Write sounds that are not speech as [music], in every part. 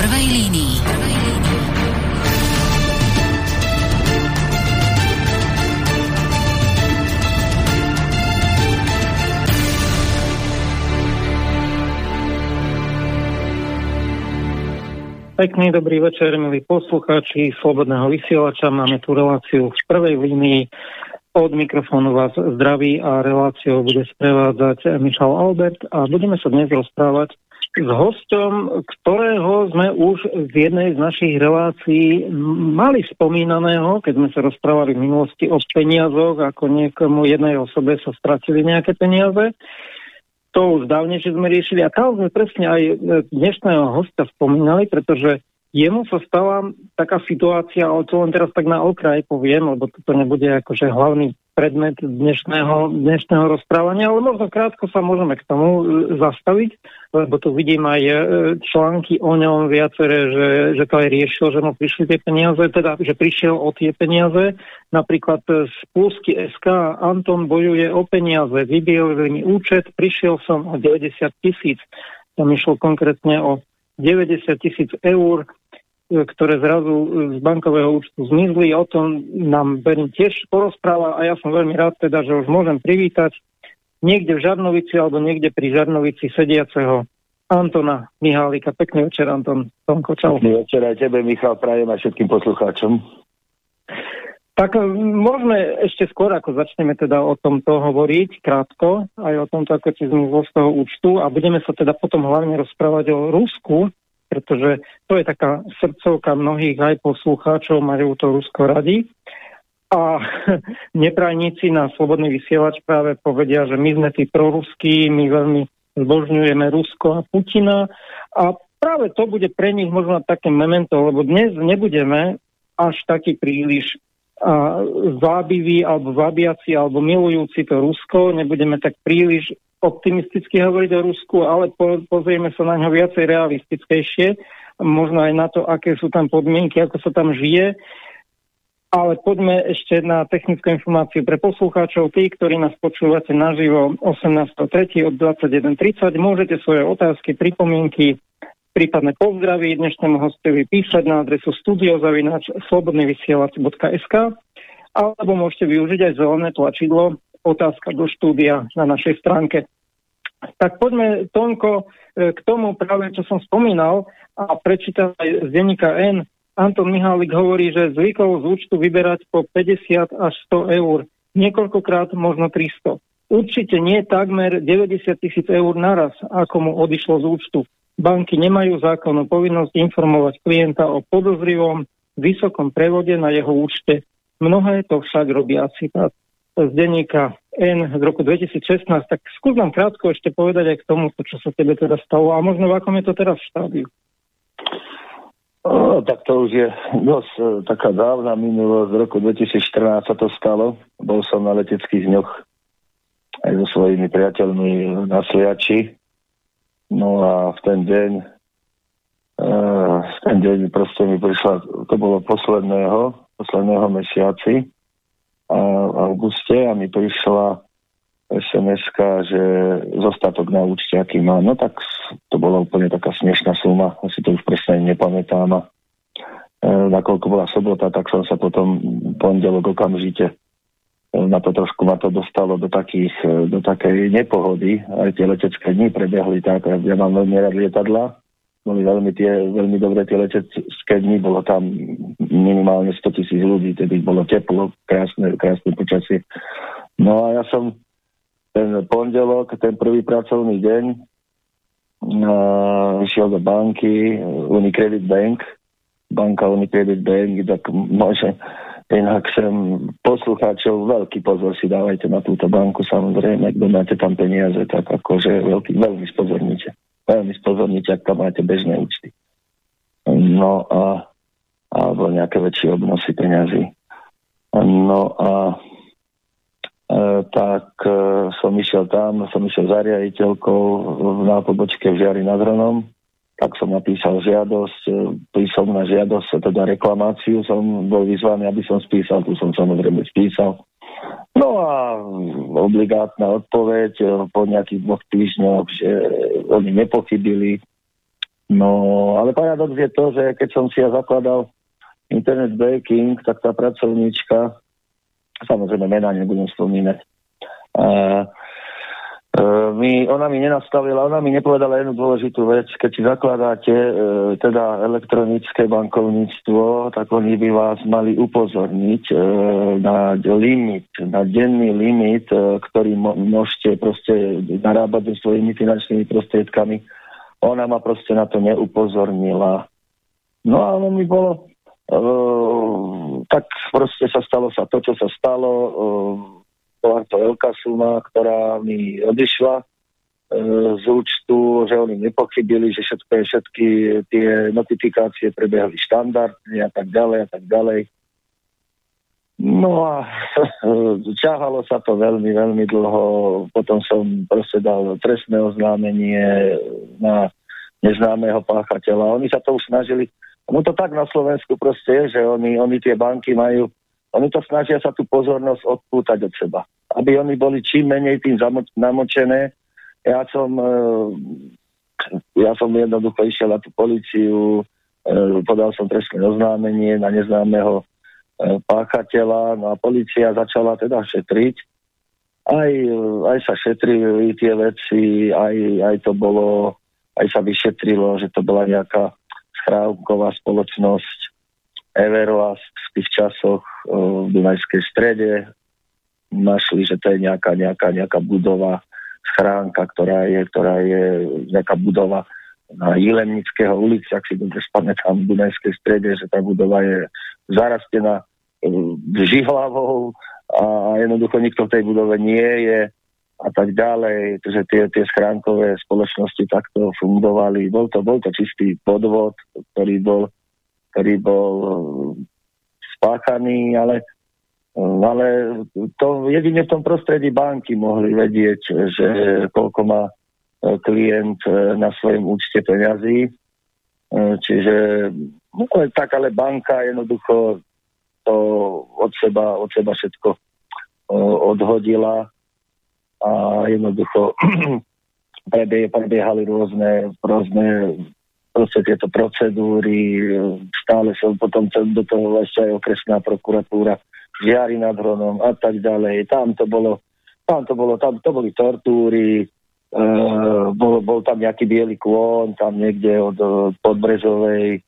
prvej línii. Pekný dobrý večer, milí poslucháči Slobodného vysielača. Máme tu reláciu v prvej línii. Od mikrofónu vás zdraví a reláciou bude sprevádzať Michal Albert a budeme sa dnes rozprávať s hostom, ktorého sme už v jednej z našich relácií mali spomínaného, keď sme sa rozprávali v minulosti o peniazoch, ako niekomu jednej osobe sa stratili nejaké peniaze. To už dávnejšie sme riešili a tam sme presne aj dnešného hostia spomínali, pretože jemu sa stala taká situácia, ale to len teraz tak na okraj poviem, lebo to nebude akože hlavný predmet dnešného, dnešného rozprávania, ale možno krátko sa môžeme k tomu e, zastaviť, lebo tu vidím aj e, články o ňom viaceré, že, že to aj riešil, že mu prišli tie peniaze, teda, že prišiel o tie peniaze. Napríklad z Púsky SK Anton bojuje o peniaze, vybiel mi účet, prišiel som o 90 tisíc. Tam išlo konkrétne o 90 tisíc eur ktoré zrazu z bankového účtu zmizli. O tom nám Berin tiež porozpráva a ja som veľmi rád teda, že už môžem privítať niekde v Žarnovici alebo niekde pri Žarnovici sediaceho Antona Mihálika. Pekný večer, Anton. Tonko, čau. Pekný večer aj tebe, Michal, prajem a všetkým poslucháčom. Tak môžeme ešte skôr, ako začneme teda o tomto hovoriť, krátko, aj o tomto, ako ti zmizlo z toho účtu a budeme sa teda potom hlavne rozprávať o Rusku, pretože to je taká srdcovka mnohých aj poslucháčov, majú to Rusko radi. A [laughs] neprajníci na Slobodný vysielač práve povedia, že my sme tí proruskí, my veľmi zbožňujeme Rusko a Putina. A práve to bude pre nich možno také memento, lebo dnes nebudeme až taký príliš a, zábivý alebo vábiaci alebo milujúci to Rusko, nebudeme tak príliš optimisticky hovoriť o Rusku, ale po, pozrieme sa na ňo viacej realistickejšie, možno aj na to, aké sú tam podmienky, ako sa tam žije. Ale poďme ešte na technickú informáciu pre poslucháčov. Tí, ktorí nás počúvate naživo 18.3. od 21.30, môžete svoje otázky, pripomienky, prípadne pozdravy dnešnému hostovi písať na adresu studiozavinač slobodnyvysielac.sk alebo môžete využiť aj zelené tlačidlo otázka do štúdia na našej stránke. Tak poďme, Tonko, e, k tomu práve, čo som spomínal a prečítal aj z denníka N. Anton Mihálik hovorí, že zvykol z účtu vyberať po 50 až 100 eur. Niekoľkokrát možno 300. Určite nie takmer 90 tisíc eur naraz, ako mu odišlo z účtu. Banky nemajú zákonnú povinnosť informovať klienta o podozrivom vysokom prevode na jeho účte. Mnohé to však robia. Citát z denníka N z roku 2016, tak skús nám krátko ešte povedať aj k tomu, čo sa tebe teda stalo a možno v akom je to teraz v štádiu. O, tak to už je dosť e, taká dávna minulosť. V roku 2014 sa to stalo. Bol som na leteckých dňoch aj so svojimi priateľmi na Sliači. No a v ten deň e, v ten deň proste mi prišla, to bolo posledného, posledného mesiaci, auguste a mi prišla sms že zostatok na účte, aký má. No tak to bola úplne taká smiešná suma, asi to už presne nepamätám. A e, nakoľko bola sobota, tak som sa potom pondelok okamžite e, na to trošku ma to dostalo do, takých, e, do takej nepohody. Aj tie letecké dni prebehli tak, ja mám veľmi rád lietadla, boli veľmi, tie, veľmi dobré tie letecké dni, bolo tam minimálne 100 tisíc ľudí, tedy bolo teplo, krásne, krásne počasie. No a ja som ten pondelok, ten prvý pracovný deň, uh, išiel do banky Unicredit Bank, banka Unicredit Bank, tak môže inak sem poslucháčov veľký pozor si dávajte na túto banku, samozrejme, kto máte tam peniaze, tak akože veľký, veľmi spozornite veľmi spozorniť, ak tam máte bežné účty. No a alebo nejaké väčšie obnosy peňazí. No a e, tak e, som išiel tam, som išiel za riaditeľkou na pobočke v Žiari nad Hronom, tak som napísal žiadosť, e, písomná žiadosť, teda reklamáciu som bol vyzvaný, aby som spísal, tu som samozrejme spísal. No a obligátna odpoveď eh, po nejakých dvoch týždňoch, že oni nepochybili, No, ale paradox je to, že keď som si ja zakladal internet banking, tak tá pracovníčka, samozrejme mena nebudem spomínať, uh, E, mi, ona mi nenastavila, ona mi nepovedala jednu dôležitú vec. Keď si zakladáte e, teda elektronické bankovníctvo, tak oni by vás mali upozorniť e, na limit, na denný limit, e, ktorý môžete proste narábať so svojimi finančnými prostriedkami. Ona ma proste na to neupozornila. No a ono mi bolo... E, tak proste sa stalo sa to, čo sa stalo. E, bola to veľká suma, ktorá mi odišla e, z účtu, že oni nepochybili, že všetko, všetky tie notifikácie prebiehali štandardne a tak ďalej a tak ďalej. No a [laughs] ťahalo sa to veľmi, veľmi dlho. Potom som proste dal trestné oznámenie na neznámeho páchateľa. Oni sa to už snažili, no to tak na Slovensku proste je, že oni, oni tie banky majú oni to snažia sa tú pozornosť odpútať od seba. Aby oni boli čím menej tým namočené. Ja som, e, ja som jednoducho išiel na tú policiu, e, podal som trestné oznámenie na neznámeho e, páchateľa, no a policia začala teda šetriť. Aj, aj sa šetrili tie veci, aj, aj to bolo, aj sa vyšetrilo, že to bola nejaká schrávková spoločnosť, Everlast v tých časoch v Dunajskej strede. Našli, že to je nejaká, nejaká, nejaká budova, schránka, ktorá je, ktorá je nejaká budova na Jilemnického ulici, ak si dobre spamätám, v Dunajskej strede, že tá budova je zarastená žihlavou a jednoducho nikto v tej budove nie je a tak ďalej, že tie, tie schránkové spoločnosti takto fungovali. Bol to, bol to čistý podvod, ktorý bol ktorý bol eh, spáchaný, ale, eh, ale to jedine v tom prostredí banky mohli vedieť, že koľko má eh, klient na svojom účte peňazí. Čiže no, tak ale banka jednoducho to od seba, od seba všetko odhodila a jednoducho [clears throat] prebiehali rôzne, rôzne proste tieto procedúry, stále som potom do toho ešte aj okresná prokuratúra, žiari nad Hronom a tak ďalej. Tam to bolo, tam to bolo, tam to boli tortúry, e, bol, bol tam nejaký biely kôň, tam niekde od, od Podbrezovej, e,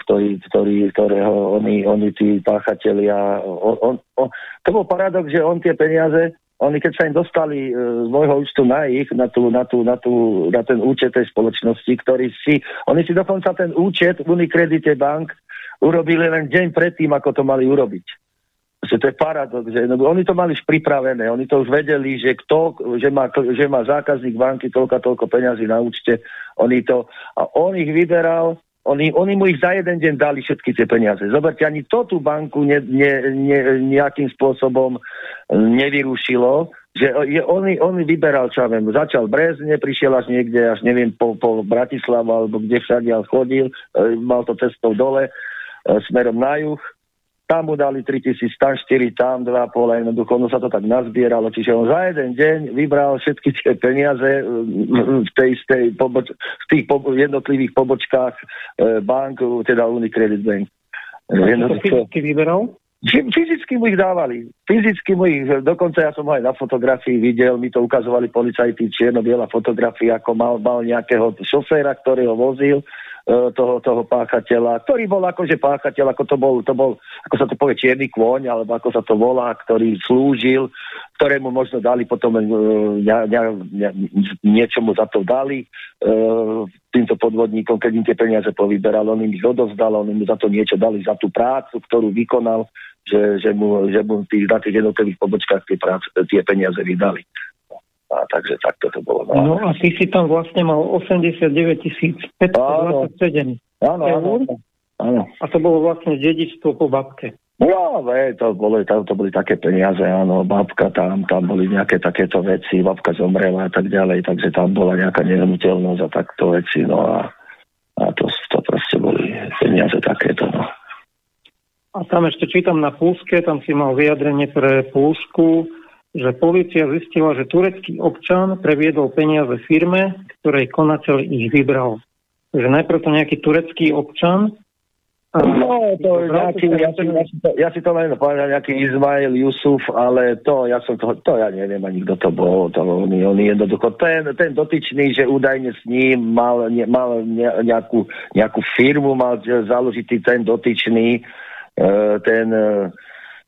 ktorý, ktorý, ktorého oni, oni tí páchatelia, on, on, on, to bol paradox, že on tie peniaze oni keď sa im dostali e, z môjho účtu na ich, na, tú, na, tú, na, tú, na ten účet tej spoločnosti, ktorý si, oni si dokonca ten účet v Unicredite Bank urobili len deň predtým, ako to mali urobiť. Že to je paradox, že no, oni to mali už pripravené, oni to už vedeli, že kto, že má, že má zákazník banky toľko toľko peňazí na účte, oni to, a on ich vyberal oni, oni mu ich za jeden deň dali všetky tie peniaze. Zoberte, ani to tú banku ne, ne, ne, nejakým spôsobom nevyrušilo, že je, on, on vyberal, čo ja viem, začal Brezne, prišiel až niekde, až neviem, po, po Bratislava, alebo kde všade chodil, e, mal to cestou dole, e, smerom na juh, tam mu dali 3000, tam 4, tam 2,5 a jednoducho ono sa to tak nazbieralo. Čiže on za jeden deň vybral všetky tie peniaze mm, v, tej, tej poboč- v tých po- jednotlivých pobočkách e, bank, teda Unicredit Bank. fyzicky vyberal? Fyzicky mu ich dávali. Fyzicky mu ich, dokonca ja som ho aj na fotografii videl, mi to ukazovali policajti, čierno-biela fotografia, ako mal, mal nejakého šoféra, ktorý ho vozil toho, toho páchateľa, ktorý bol akože páchateľ, ako to bol, to bol, ako sa to povie, čierny kôň, alebo ako sa to volá, ktorý slúžil, ktorému možno dali potom ne, ne, ne, niečo mu za to dali uh, týmto podvodníkom, keď im tie peniaze povyberal, on im ich odovzdal, on im za to niečo dali, za tú prácu, ktorú vykonal, že, že mu, že mu tých, na tých jednotlivých pobočkách tie, práce, tie peniaze vydali. A takže takto to bolo. No, no a ty si tam vlastne mal 89 527 áno, áno, áno, áno. A to bolo vlastne dedičstvo po babke. No, ve, to, boli, to, to boli také peniaze, áno, babka tam, tam boli nejaké takéto veci, babka zomrela a tak ďalej, takže tam bola nejaká nehnuteľnosť a takto veci, no a, a to, to proste boli peniaze takéto, no. A tam ešte čítam na Púske, tam si mal vyjadrenie pre Púsku, že policia zistila, že turecký občan previedol peniaze firme, ktorej konateľ ich vybral. že najprv to nejaký turecký občan, No, to nejaký, ja, si, ja, si to, ja si to len povedal, nejaký Izmail Yusuf, ale to, ja som to, to ja neviem ani kto to bol, to on, on jednoducho, ten, ten dotyčný, že údajne s ním mal, ne, mal ne, nejakú, nejakú firmu, mal založitý ten dotyčný, e, ten, e,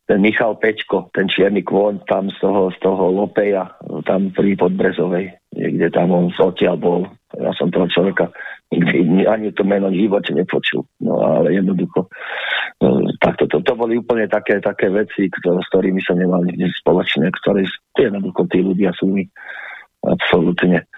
ten Michal Pečko, ten čierny kôň tam z toho, z toho Lopeja, tam pri Podbrezovej, niekde tam on odtiaľ bol, ja som toho človeka nikdy ani to meno v živote nepočul. No ale jednoducho, no, takto to, to boli úplne také, také veci, ktoré, s ktorými som nemal nič spoločné, ktoré jednoducho tí ľudia sú mi absolútne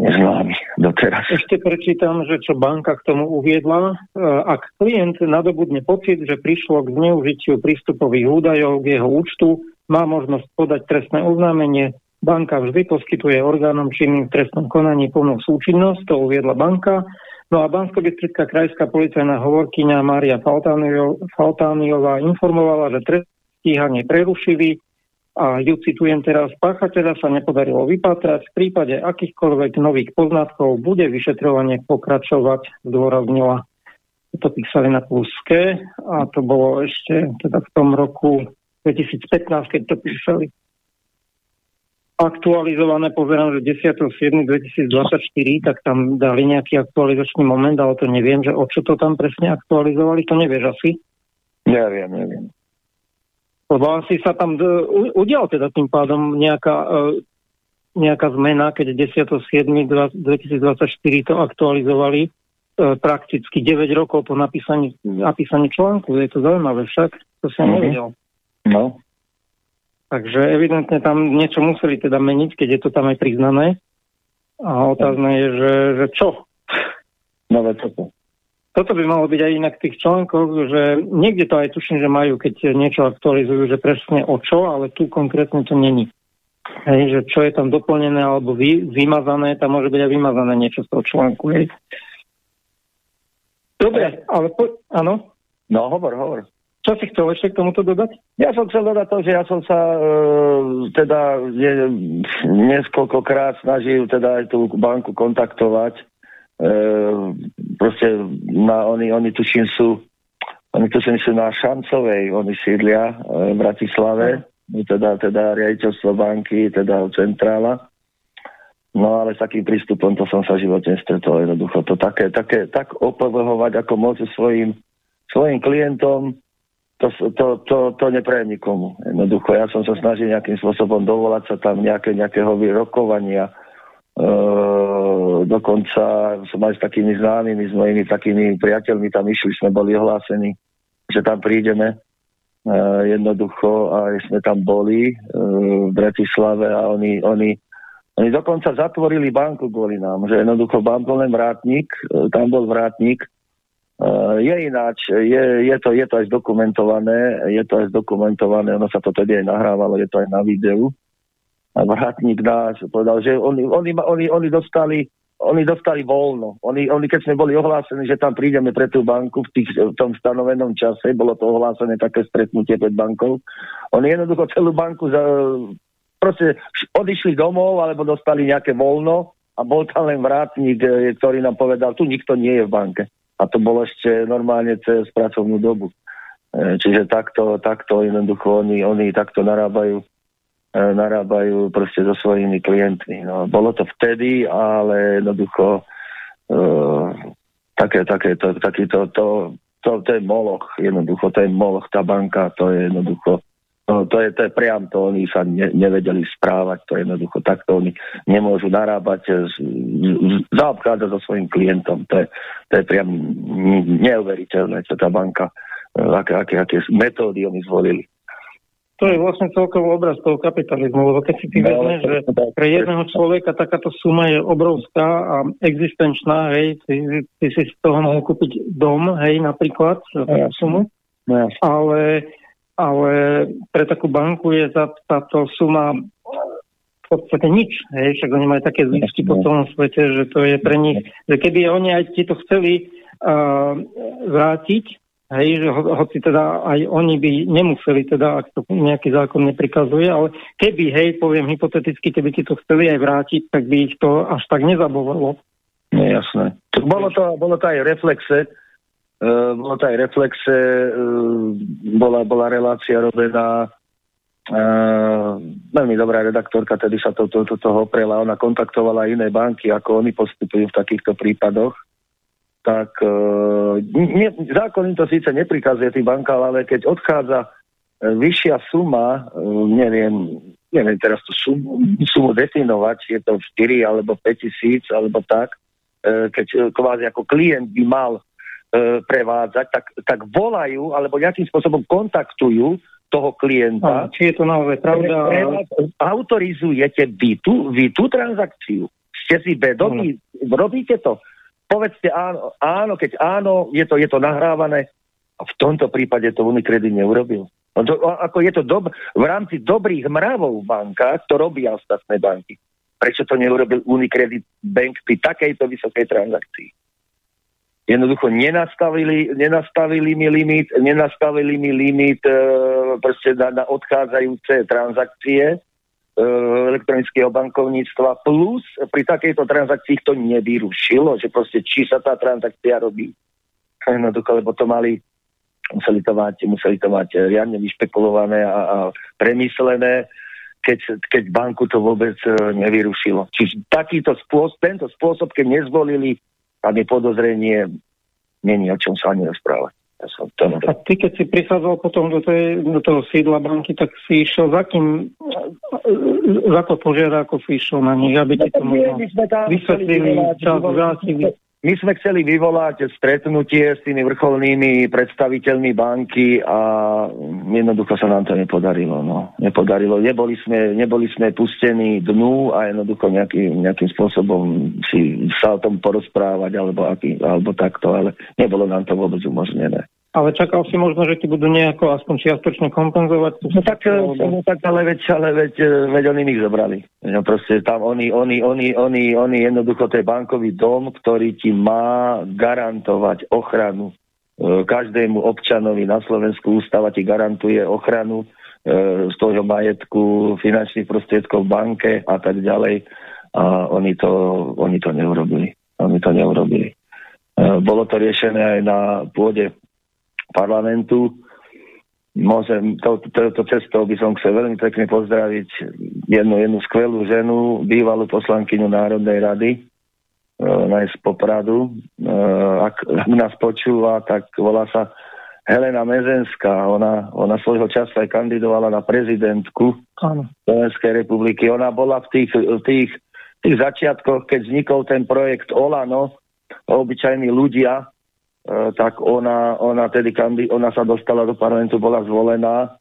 neznámi doteraz. Ešte prečítam, že čo banka k tomu uviedla. E, ak klient nadobudne pocit, že prišlo k zneužitiu prístupových údajov k jeho účtu, má možnosť podať trestné oznámenie Banka vždy poskytuje orgánom činným v trestnom konaní plnú súčinnosť, to uviedla banka. No a bansko krajská policajná hovorkyňa Mária Faltániová informovala, že trest stíhanie prerušili a ju citujem teraz, páchateľa sa nepodarilo vypatrať. V prípade akýchkoľvek nových poznatkov bude vyšetrovanie pokračovať, zdôraznila. To písali na pluske a to bolo ešte teda v tom roku 2015, keď to písali aktualizované, pozerám, že 10.7.2024, tak tam dali nejaký aktualizačný moment, ale to neviem, že o čo to tam presne aktualizovali, to nevieš asi? Neviem, neviem. Lebo asi sa tam udial teda tým pádom nejaká, e, nejaká zmena, keď 10.7.2024 to aktualizovali e, prakticky 9 rokov po napísaní, napísaní článku. Je to zaujímavé však, to som mm-hmm. nevedel. No. Takže evidentne tam niečo museli teda meniť, keď je to tam aj priznané. A otázne je, že, že čo? No toto. Toto by malo byť aj inak v tých článkoch, že niekde to aj tuším, že majú, keď niečo aktualizujú, že presne o čo, ale tu konkrétne to není. Hej, že čo je tam doplnené alebo vy, vymazané, tam môže byť aj vymazané niečo z toho článku. Hej. Dobre, ale po, áno? No, hovor, hovor. Čo si chcel ešte k tomuto dodať? Ja som chcel dodať to, že ja som sa e, teda je, niekoľkokrát snažil teda aj tú banku kontaktovať. E, proste na, oni, oni tuším sú oni tuším sú na Šancovej, oni sídlia e, v Bratislave, teda, teda riaditeľstvo banky, teda centrála. No ale s takým prístupom to som sa v živote nestretol jednoducho. To také, také, tak opovrhovať, ako môžu svojim, svojim klientom to, to, to, to neprajem nikomu. Jednoducho, ja som sa snažil nejakým spôsobom dovolať sa tam nejaké, nejakého vyrokovania. E, dokonca som aj s takými známymi, s mojimi takými priateľmi tam išli, sme boli ohlásení, že tam prídeme. E, jednoducho aj sme tam boli e, v Bratislave a oni, oni, oni dokonca zatvorili banku kvôli nám, že jednoducho bol len vrátnik, e, tam bol vrátnik, je ináč, je, je, to, je to aj zdokumentované, je to aj zdokumentované, ono sa to tedy aj nahrávalo, je to aj na videu. Vrátnik nás povedal, že oni, oni, oni, oni dostali oni dostali voľno. Oni, oni, keď sme boli ohlásení, že tam prídeme pre tú banku v, tých, v tom stanovenom čase, bolo to ohlásené také stretnutie pred bankou, oni jednoducho celú banku za, proste odišli domov alebo dostali nejaké voľno a bol tam len vrátnik, eh, ktorý nám povedal, tu nikto nie je v banke a to bolo ešte normálne cez pracovnú dobu. E, čiže takto, takto jednoducho oni, oni takto narábajú e, narábajú proste so svojimi klientmi. No, bolo to vtedy, ale jednoducho uh, také, také, to, takýto, to, to, to je moloch, jednoducho, to je moloch, tá banka, to je jednoducho No, to, je, to je priam, to oni sa ne, nevedeli správať, to jednoducho takto oni nemôžu narábať, zaobchádzať so svojím klientom. To je, to je priam neuveriteľné, čo tá banka, e, aké, aké, aké metódy oni zvolili. To je vlastne celkový obraz toho kapitalizmu, lebo keď si ty no, vezmeš, že pre jedného človeka takáto suma je obrovská a existenčná, hej, ty, ty si z toho mohol kúpiť dom, hej, napríklad, za tú sumu, no, ale ale pre takú banku je tá, táto suma v podstate nič. Hej, však oni majú také zisky po celom svete, že to je pre nich, že keby oni aj ti to chceli uh, vrátiť, hej, že ho, hoci teda aj oni by nemuseli, teda, ak to nejaký zákon neprikazuje, ale keby, hej, poviem hypoteticky, keby ti to chceli aj vrátiť, tak by ich to až tak nezabovalo. No jasné. Bolo to, bolo to aj reflexe, uh, bolo to aj reflexe, uh, bola, bola relácia robená Uh, veľmi dobrá redaktorka, tedy sa to, to, to, toho oprela, ona kontaktovala iné banky, ako oni postupujú v takýchto prípadoch. Tak ne, zákon im to síce neprikazuje tým bankám, ale keď odchádza uh, vyššia suma, uh, neviem, neviem teraz tú sumu, sumu definovať, je to 4 alebo 5 tisíc, alebo tak, uh, keď kvázi ako klient by mal prevádzať, tak, tak volajú alebo nejakým spôsobom kontaktujú toho klienta. A, či je to naozaj pravda? Autorizujete vy tú, vy tú transakciu. Ste si vedomí, no. robíte to. Povedzte áno, áno, keď áno, je to, je to nahrávané. A v tomto prípade to Unicredit neurobil. No to, ako je to dob- v rámci dobrých mravov v bankách, to robia ostatné banky. Prečo to neurobil Unicredit Bank pri takejto vysokej transakcii? jednoducho nenastavili, nenastavili mi limit, nenastavili mi limit e, na, na odchádzajúce transakcie elektronického bankovníctva plus pri takejto transakcii to nevyrušilo, že proste či sa tá transakcia robí. Jednoducho, lebo to mali museli to mať, museli to mať riadne vyšpekulované a, a premyslené, keď, keď banku to vôbec e, nevyrušilo. Čiže takýto spôsob, tento spôsob, keď nezvolili je podozrenie, není o čom sa ani rozprávať. Ja som to a ty, keď si prichádzal potom do, tej, do toho sídla banky, tak si išiel za kým, za to požiada, ako si išiel na nich, aby ti to možno vysvetlili, čas vrátili. My sme chceli vyvolať stretnutie s tými vrcholnými predstaviteľmi banky a jednoducho sa nám to nepodarilo. No. Nepodarilo. Neboli sme, neboli sme pustení dnu a jednoducho nejaký, nejakým spôsobom si sa o tom porozprávať alebo, aký, alebo takto, ale nebolo nám to vôbec umožnené. Ale čakal si možno, že ti budú nejako aspoň čiastočne kompenzovať? No tak, no tak ale veď, ale veď, e, veď oni ich zobrali. No proste tam oni, oni, oni, oni, oni jednoducho to je bankový dom, ktorý ti má garantovať ochranu e, každému občanovi na Slovensku ústava ti garantuje ochranu e, z toho majetku, finančných prostriedkov v banke a tak ďalej. A oni to, oni to neurobili. Oni to neurobili. Bolo to riešené aj na pôde parlamentu. Môžem, touto to, to cestou by som chcel veľmi pekne pozdraviť jednu, jednu skvelú ženu, bývalú poslankyňu Národnej rady, e, z Popradu. E, ak nás počúva, tak volá sa Helena Mezenská. Ona, ona svojho času aj kandidovala na prezidentku Slovenskej republiky. Ona bola v tých, v tých, tých začiatkoch, keď vznikol ten projekt Olano, obyčajní ľudia, tak ona, ona, tedy ona sa dostala do parlamentu, bola zvolená.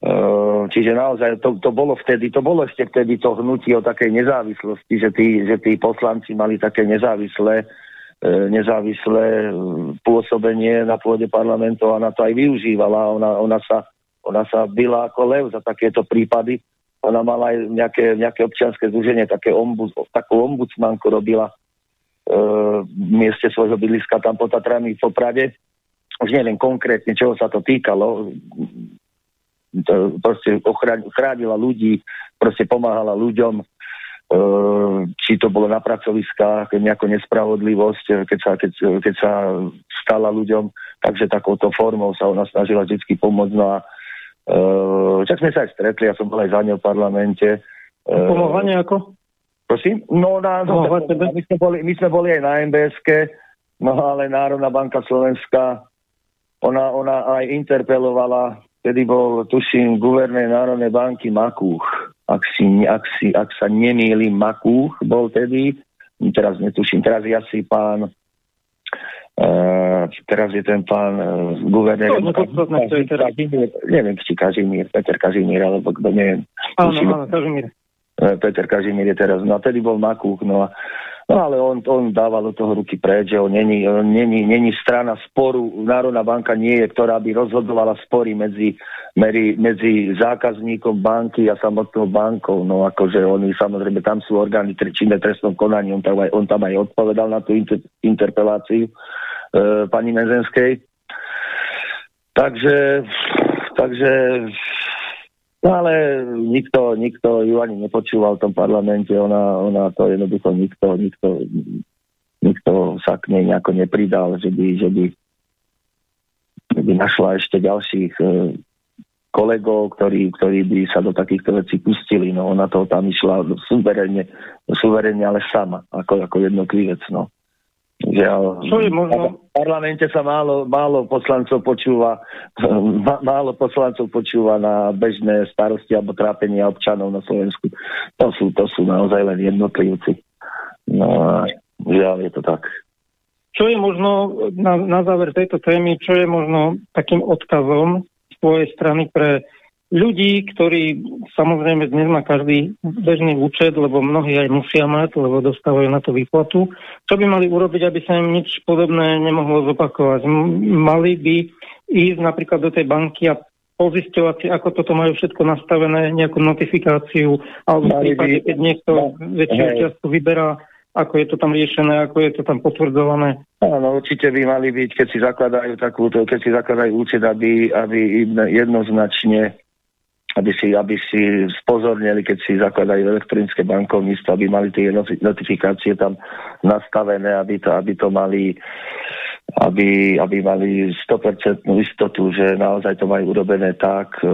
E, čiže naozaj to, to bolo vtedy, to bolo ešte vtedy to hnutie o takej nezávislosti, že tí, že tí poslanci mali také nezávislé, e, nezávislé pôsobenie na pôde parlamentu a ona to aj využívala. Ona, ona, sa, ona sa byla ako lev za takéto prípady. Ona mala aj nejaké, nejaké občianske združenie, také ombud, takú ombudsmanku robila v mieste svojho bydliska tam po Tatrami v Poprade. Už neviem konkrétne, čoho sa to týkalo. To proste ochránila ľudí, proste pomáhala ľuďom, e, či to bolo na pracoviskách, nejakú nespravodlivosť, keď sa, keď, keď sa stala ľuďom, takže takouto formou sa ona snažila vždy pomôcť. No a uh, sme sa aj stretli, ja som bol aj za ňou v parlamente. Pomohla nejako? Prosím? No, na, no, no my, sme boli, my sme boli aj na MBSK, no ale Národná banka Slovenska, ona, ona aj interpelovala, kedy bol, tuším, guverné Národnej banky Makúch. Ak, si, ak, si, ak sa nemýlim, Makúch bol tedy, teraz netuším, teraz je asi pán Uh, teraz je ten pán uh, guvernér. No, no, no, neviem, či Kažimír, Peter Kažimír, alebo kto neviem. Áno, áno, Kažimír. E, Peter Kažimír je teraz, no a tedy bol Makúk, no a No ale on, on dával do toho ruky preč, že on není, on není, není strana sporu. Národná banka nie je, ktorá by rozhodovala spory medzi, medzi, medzi zákazníkom banky a samotnou bankou. No akože oni samozrejme, tam sú orgány činné trestnom konaní, on tam aj, on tam aj odpovedal na tú inter, interpeláciu e, pani Mezenskej. Takže, takže No ale nikto, nikto ju ani nepočúval v tom parlamente, ona, ona to jednoducho nikto, nikto nikto sa k nej nejako nepridal, že by, že by, že by našla ešte ďalších e, kolegov, ktorí, ktorí by sa do takýchto vecí pustili. No ona to tam išla suverene, suverene ale sama, ako, ako jednotlivec. No. Žiaľ, Čo je možno... V parlamente sa málo, málo poslancov počúva [laughs] málo poslancov počúva na bežné starosti alebo trápenia občanov na Slovensku. To sú, to sú naozaj len jednotlivci. No a žiaľ je to tak. Čo je možno na, na záver tejto témy, čo je možno takým odkazom z tvojej strany pre ľudí, ktorí samozrejme dnes má každý bežný účet, lebo mnohí aj musia mať, lebo dostávajú na to výplatu. Čo by mali urobiť, aby sa im nič podobné nemohlo zopakovať? Mali by ísť napríklad do tej banky a pozisťovať ako toto majú všetko nastavené, nejakú notifikáciu, alebo v prípade, keď niekto no, väčšiu čiastku vyberá, ako je to tam riešené, ako je to tam potvrdzované. Áno, určite by mali byť, keď si zakladajú takúto, keď si zakladajú účet, aby, aby jednoznačne aby si, aby si spozornili, keď si zakladajú elektronické bankovníctvo, aby mali tie notifikácie tam nastavené, aby to, aby to mali aby, aby mali 100% istotu, že naozaj to majú urobené tak, e,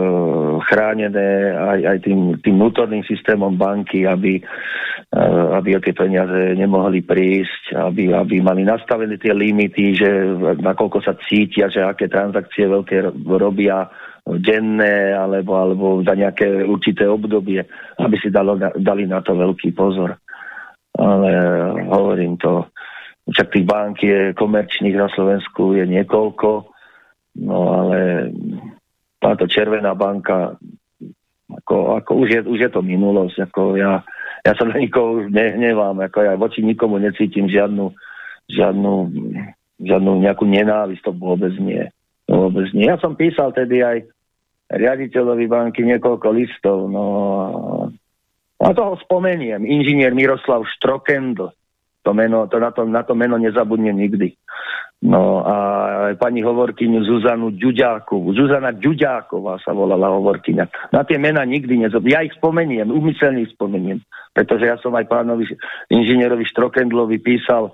chránené aj, aj tým, tým vnútorným systémom banky, aby, e, aby o tie peniaze nemohli prísť, aby, aby mali nastavené tie limity, že nakoľko sa cítia, že aké transakcie veľké robia denné alebo, alebo za nejaké určité obdobie, aby si dalo, dali na to veľký pozor. Ale hovorím to, však tých bank je komerčných na Slovensku je niekoľko, no ale táto Červená banka, ako, ako už, je, už je to minulosť, ako ja, ja sa na nikoho už nehnevám, ako ja voči nikomu necítim žiadnu, žiadnu, žiadnu nejakú nenávisť, to vôbec nie. Vôbec nie. Ja som písal tedy aj riaditeľovi banky niekoľko listov. No, a toho spomeniem. Inžinier Miroslav Štrokendl. To meno, to na, to, na to meno nezabudnem nikdy. No a pani hovorkyňu Zuzanu Ďuďákovú. Zuzana Ďuďáková sa volala hovorkyňa. Na tie mena nikdy nezabudnem. Ja ich spomeniem, umyselne ich spomeniem. Pretože ja som aj pánovi inžinierovi Štrokendlovi písal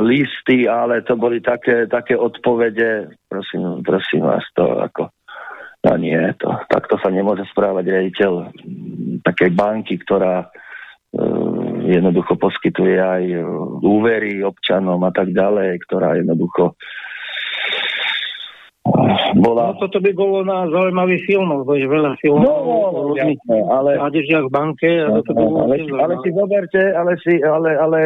listy, ale to boli také, také odpovede. Prosím, prosím vás, to ako a nie, to, takto sa nemôže správať riaditeľ takej banky, ktorá e, jednoducho poskytuje aj e, úvery občanom a tak ďalej, ktorá jednoducho bola... No toto by bolo na zaujímavý film, lebo je veľa filmov no, o rôznych ale... v banke. A no, no, ale, ale si zoberte, ale si, ale, ale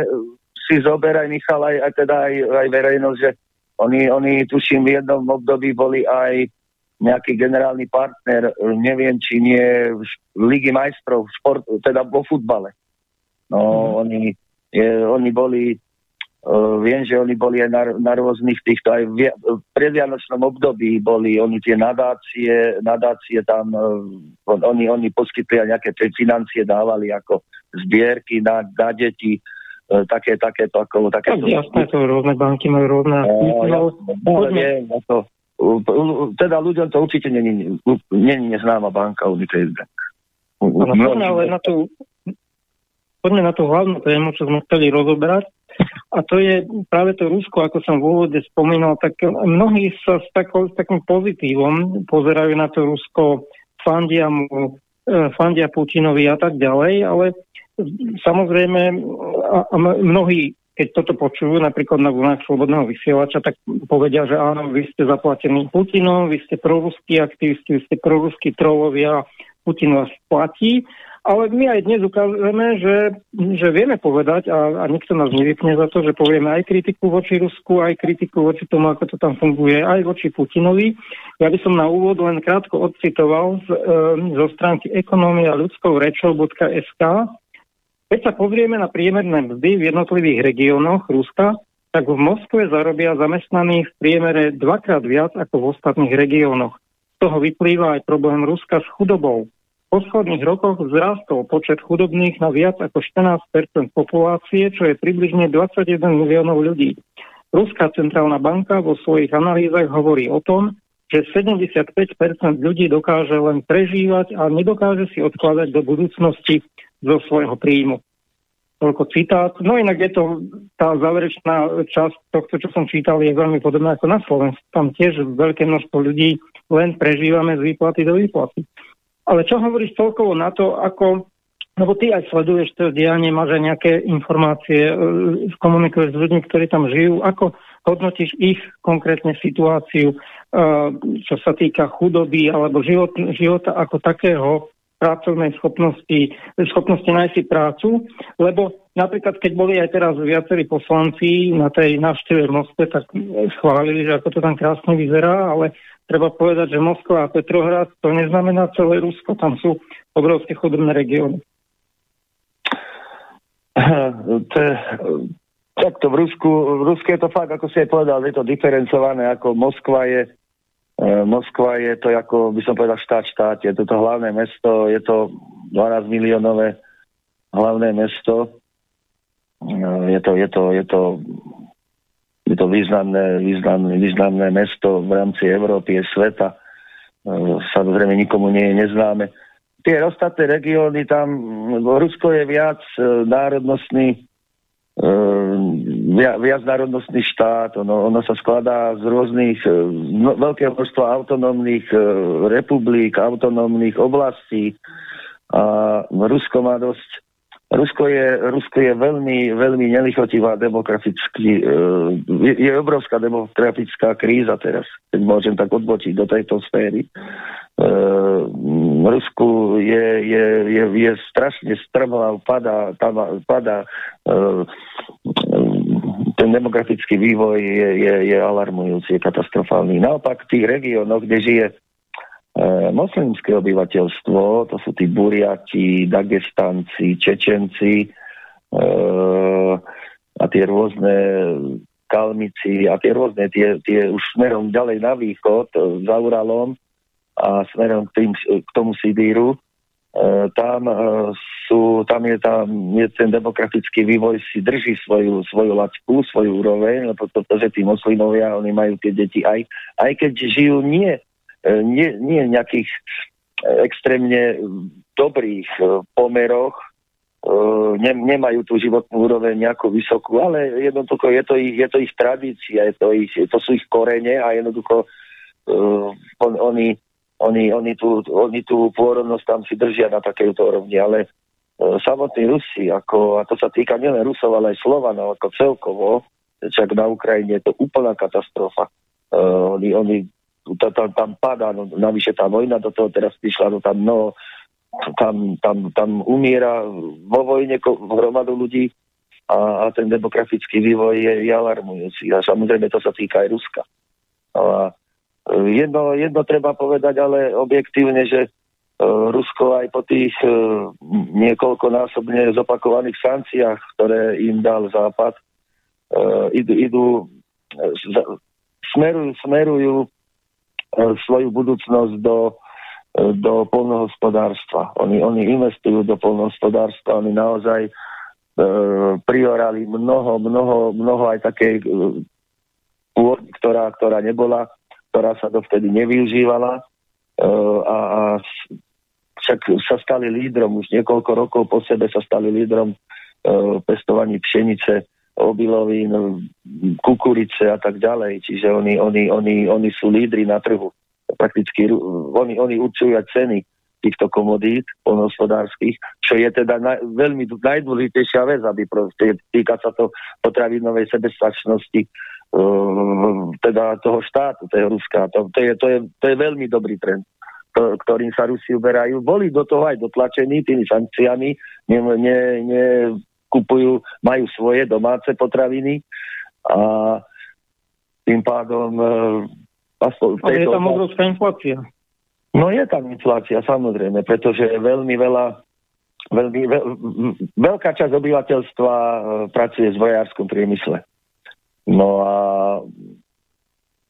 si zoberaj Michal aj, aj, teda aj, aj verejnosť, že oni, oni tuším v jednom období boli aj nejaký generálny partner, neviem, či nie Ligy majstrov, šport, teda vo futbale. No, mm. oni, je, oni boli, uh, viem, že oni boli aj na, na rôznych týchto, aj v, v predvianočnom období boli oni tie nadácie, nadácie tam, uh, oni, oni poskytli aj nejaké financie, dávali ako zbierky na, na deti, uh, také, takéto, ako, takéto. Tak jasné, to rôzne banky majú rôzne. No, ja, no, to, teda ľuďom to určite není, není neznáma banka Unicredit Bank. poďme ale na tú, poďme na tú hlavnú tému, čo sme chceli rozoberať. A to je práve to Rusko, ako som v úvode spomínal, tak mnohí sa s, tako, s takým pozitívom pozerajú na to Rusko, fandia mu, e, fandia Putinovi a tak ďalej, ale samozrejme a, mnohí keď toto počujú napríklad na vlnách slobodného vysielača, tak povedia, že áno, vy ste zaplatení Putinom, vy ste proruskí aktivisti, vy ste proruskí trolovia, Putin vás platí. Ale my aj dnes ukazujeme, že, že vieme povedať a, a nikto nás nevypne za to, že povieme aj kritiku voči Rusku, aj kritiku voči tomu, ako to tam funguje, aj voči Putinovi. Ja by som na úvod len krátko odcitoval z, e, zo stránky ekonomia ľudskou rečou.sk, keď sa pozrieme na priemerné mzdy v jednotlivých regiónoch Ruska, tak v Moskve zarobia zamestnaní v priemere dvakrát viac ako v ostatných regiónoch. Z toho vyplýva aj problém Ruska s chudobou. V posledných rokoch vzrastol počet chudobných na viac ako 14% populácie, čo je približne 21 miliónov ľudí. Ruská centrálna banka vo svojich analýzach hovorí o tom, že 75% ľudí dokáže len prežívať a nedokáže si odkladať do budúcnosti zo svojho príjmu. toľko citát. No inak je to, tá záverečná časť tohto, čo som čítal, je veľmi podobná ako na Slovensku. Tam tiež veľké množstvo ľudí len prežívame z výplaty do výplaty. Ale čo hovoríš celkovo na to, ako lebo ty aj sleduješ to dianie, máš aj nejaké informácie, e, komunikuješ s ľuďmi, ktorí tam žijú. Ako hodnotíš ich konkrétne situáciu, e, čo sa týka chudoby alebo život, života ako takého, pracovnej schopnosti, schopnosti nájsť prácu, lebo napríklad, keď boli aj teraz viacerí poslanci na tej návšteve v Moskve, tak schválili, že ako to tam krásne vyzerá, ale treba povedať, že Moskva a Petrohrad to neznamená celé Rusko, tam sú obrovské chudobné regióny. [clears throat] To je, takto v Rusku, v Rusku je to fakt, ako si aj povedal, je to diferencované, ako Moskva je Moskva je to, ako by som povedal, štát štát. Je to to hlavné mesto, je to 12 miliónové hlavné mesto. E, je to, je to, je to, je to významné, významné, významné mesto v rámci Európy, je sveta. E, samozrejme nikomu nie je neznáme. Tie ostatné regióny, tam Rusko je viac národnostný uh, viacnárodnostný štát, ono, ono sa skladá z rôznych, uh, no, veľkého množstva autonómnych uh, republik, autonómnych oblastí. A Rusko má dosť Rusko je, Rusko je veľmi, veľmi nelichotivá demograficky, uh, je, je obrovská demografická kríza teraz, keď môžem tak odbočiť do tejto sféry. Uh, Rusku je, je, je, je strašne strmá, padá, tam, padá uh, ten demografický vývoj je, je, je alarmujúci, je katastrofálny. Naopak v tých regiónoch, kde žije E, moslimské obyvateľstvo, to sú tí Buriati, Dagestanci, Čečenci e, a tie rôzne Kalmici a tie rôzne, tie, tie už smerom ďalej na východ, e, za Uralom a smerom k, tým, k tomu Sibíru, e, tam, e, sú, tam, je, tam je ten demografický vývoj si drží svoju, svoju laťku, svoju úroveň, pretože tí moslimovia, oni majú tie deti aj, aj keď žijú nie E, nie, nie nejakých e, extrémne dobrých e, pomeroch, ne, nemajú tú životnú úroveň nejakú vysokú, ale jednoducho je to ich, je to ich tradícia, je to, ich, to sú ich korene a jednoducho uh, on, oni, oni, oni, tú, oni tú pôrodnosť tam si držia na takejto úrovni, ale uh, samotní Rusi, ako, a to sa týka nielen Rusov, ale aj Slovanov ako celkovo, však na Ukrajine je to úplná katastrofa. Uh, oni, oni to, to, tam padá, no, navyše tá vojna do toho teraz prišla, no tam, no, tam, tam, tam umiera vo vojne hromadu ľudí a, a ten demografický vývoj je, je alarmujúci. A samozrejme to sa týka aj Ruska. A e, jedno, jedno treba povedať, ale objektívne, že uh, Rusko aj po tých uh, niekoľkonásobne zopakovaných sankciách, ktoré im dal Západ, idú, idú smerujú, smerujú E, svoju budúcnosť do, e, do polnohospodárstva. Oni, oni investujú do polnohospodárstva, oni naozaj e, priorali mnoho, mnoho, mnoho aj takej e, pôdy, ktorá, ktorá nebola, ktorá sa dovtedy nevyužívala e, a, a však sa stali lídrom, už niekoľko rokov po sebe sa stali lídrom e, pestovaní pšenice, obilovín, kukurice a tak ďalej. Čiže oni, oni, oni, oni sú lídri na trhu. Prakticky oni, oni určujú ceny týchto komodít polnohospodárských, čo je teda na, veľmi najdôležitejšia vec, aby proste, týka sa to potravinovej sebestačnosti uh, teda toho štátu, toho Ruska. To, to, je, to, je, to je veľmi dobrý trend to, ktorým sa Rusi uberajú. Boli do toho aj dotlačení tými sankciami, ne, ne, ne, kupujú, majú svoje domáce potraviny a tým pádom e, v tejto... je tam obrovská inflácia. No je tam inflácia, samozrejme, pretože veľmi veľa veľmi, veľ, veľká časť obyvateľstva e, pracuje v vojárskom priemysle. No a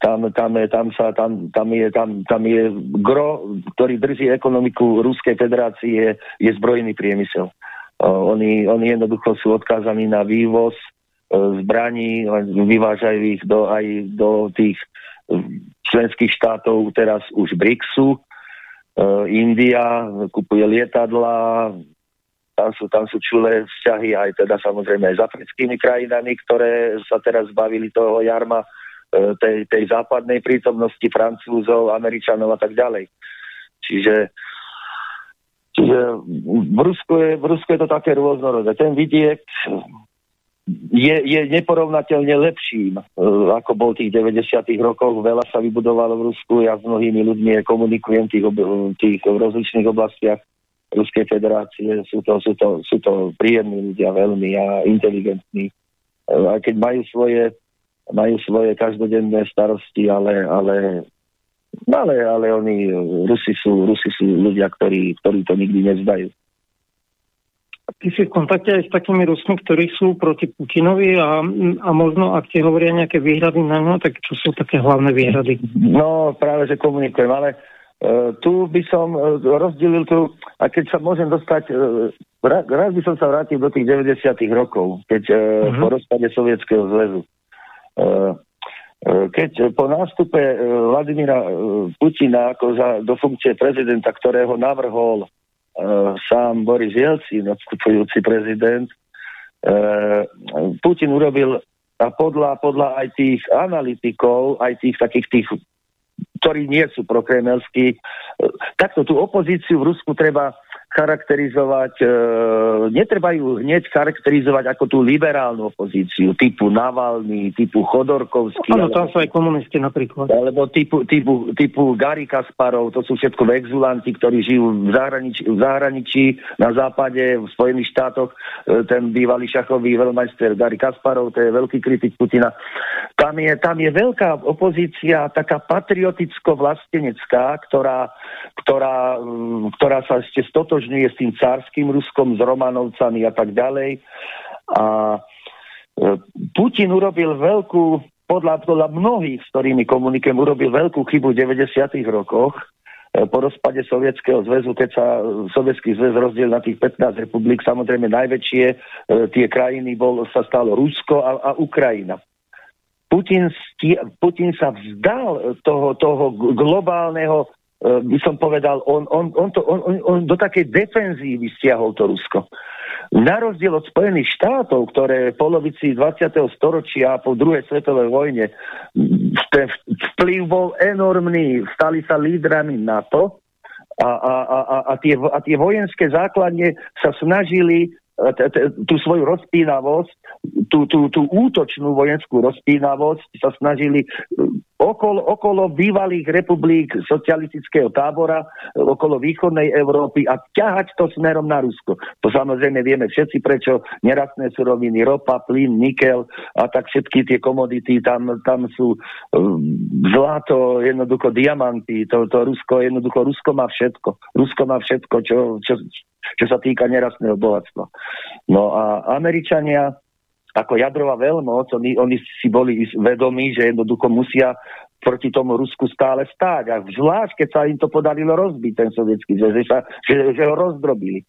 tam, tam, je, tam, sa, tam, tam, je, tam, tam je gro, ktorý drží ekonomiku Ruskej federácie, je, je zbrojný priemysel. Oni, oni jednoducho sú odkázaní na vývoz e, zbraní, vyvážajú ich do, aj do tých členských štátov, teraz už BRICSu. E, India kupuje lietadla, tam sú, tam sú čulé vzťahy aj teda samozrejme aj s africkými krajinami, ktoré sa teraz zbavili toho jarma e, tej, tej západnej prítomnosti Francúzov, Američanov a tak ďalej. Čiže, čiže v, Rusku je, v Rusku je to také rôznorodé. Ten vidiek je, je neporovnateľne lepším, e, ako bol tých 90. rokoch. Veľa sa vybudovalo v Rusku, ja s mnohými ľuďmi komunikujem tých, tých rozličných oblastiach Ruskej federácie. Sú to, sú, to, sú to príjemní ľudia veľmi a inteligentní. E, aj keď majú svoje, majú svoje každodenné starosti, ale, ale ale, ale oni, Rusi sú, Rusi sú ľudia, ktorí, ktorí to nikdy nezdajú ty si v kontakte aj s takými Rusmi, ktorí sú proti Putinovi a, a možno, ak ti hovoria nejaké výhrady na ňo, tak čo sú také hlavné výhrady? No, práve, že komunikujem, ale uh, tu by som uh, rozdelil tu, a keď sa môžem dostať, uh, raz by som sa vrátil do tých 90 rokov, keď uh, uh-huh. po rozpade Sovietskeho zväzu. Uh, keď po nástupe Vladimíra Putina ako za, do funkcie prezidenta, ktorého navrhol uh, sám Boris Jelcin, odstupujúci prezident, Putin urobil a podľa, podľa aj tých analytikov, aj tých takých tých, ktorí nie sú prokremelskí, takto tú opozíciu v Rusku treba charakterizovať, e, netreba ju hneď charakterizovať ako tú liberálnu opozíciu, typu Navalny, typu Chodorkovský. Áno, tam sú aj komunisti napríklad. Alebo typu, typu, typu Gary Kasparov, to sú všetko exulanti, ktorí žijú v zahraničí, v zahraničí na západe, v Spojených štátoch. E, ten bývalý šachový veľmajster Gary Kasparov, to je veľký kritik Putina. Tam je, tam je veľká opozícia, taká patrioticko-vlastenecká, ktorá, ktorá, ktorá sa ešte stotoží stotožňuje s tým cárským Ruskom, s Romanovcami a tak ďalej. A e, Putin urobil veľkú, podľa, podľa mnohých, s ktorými komunikujem, urobil veľkú chybu v 90. rokoch, e, po rozpade Sovietskeho zväzu, keď sa Sovietský zväz rozdiel na tých 15 republik, samozrejme najväčšie e, tie krajiny bol, sa stalo Rusko a, a Ukrajina. Putin, Putin sa vzdal toho, toho globálneho Eh, by som povedal, on, on, on, to, on, on do takej defenzívy stiahol to Rusko. Na rozdiel od Spojených štátov, ktoré v polovici 20. storočia po druhej svetovej vojne ten vplyv bol enormný, stali sa lídrami NATO a, a, a, a, tie, a tie vojenské základne sa snažili tú svoju rozpínavosť, tú, tú, tú útočnú vojenskú rozpínavosť sa snažili okolo, okolo bývalých republik socialistického tábora, okolo východnej Európy a ťahať to smerom na Rusko. To samozrejme vieme všetci, prečo nerastné suroviny, ropa, plyn, nikel a tak všetky tie komodity, tam, tam sú zlato, jednoducho diamanty, to, to Rusko, jednoducho Rusko má všetko. Rusko má všetko, čo, čo, čo sa týka nerastného bohatstva. No a Američania ako jadrová veľmoc, oni, oni si boli vedomí, že jednoducho musia proti tomu Rusku stále stáť. A zvlášť, keď sa im to podarilo rozbiť, ten sovietský zväz, že, že, že ho rozdrobili.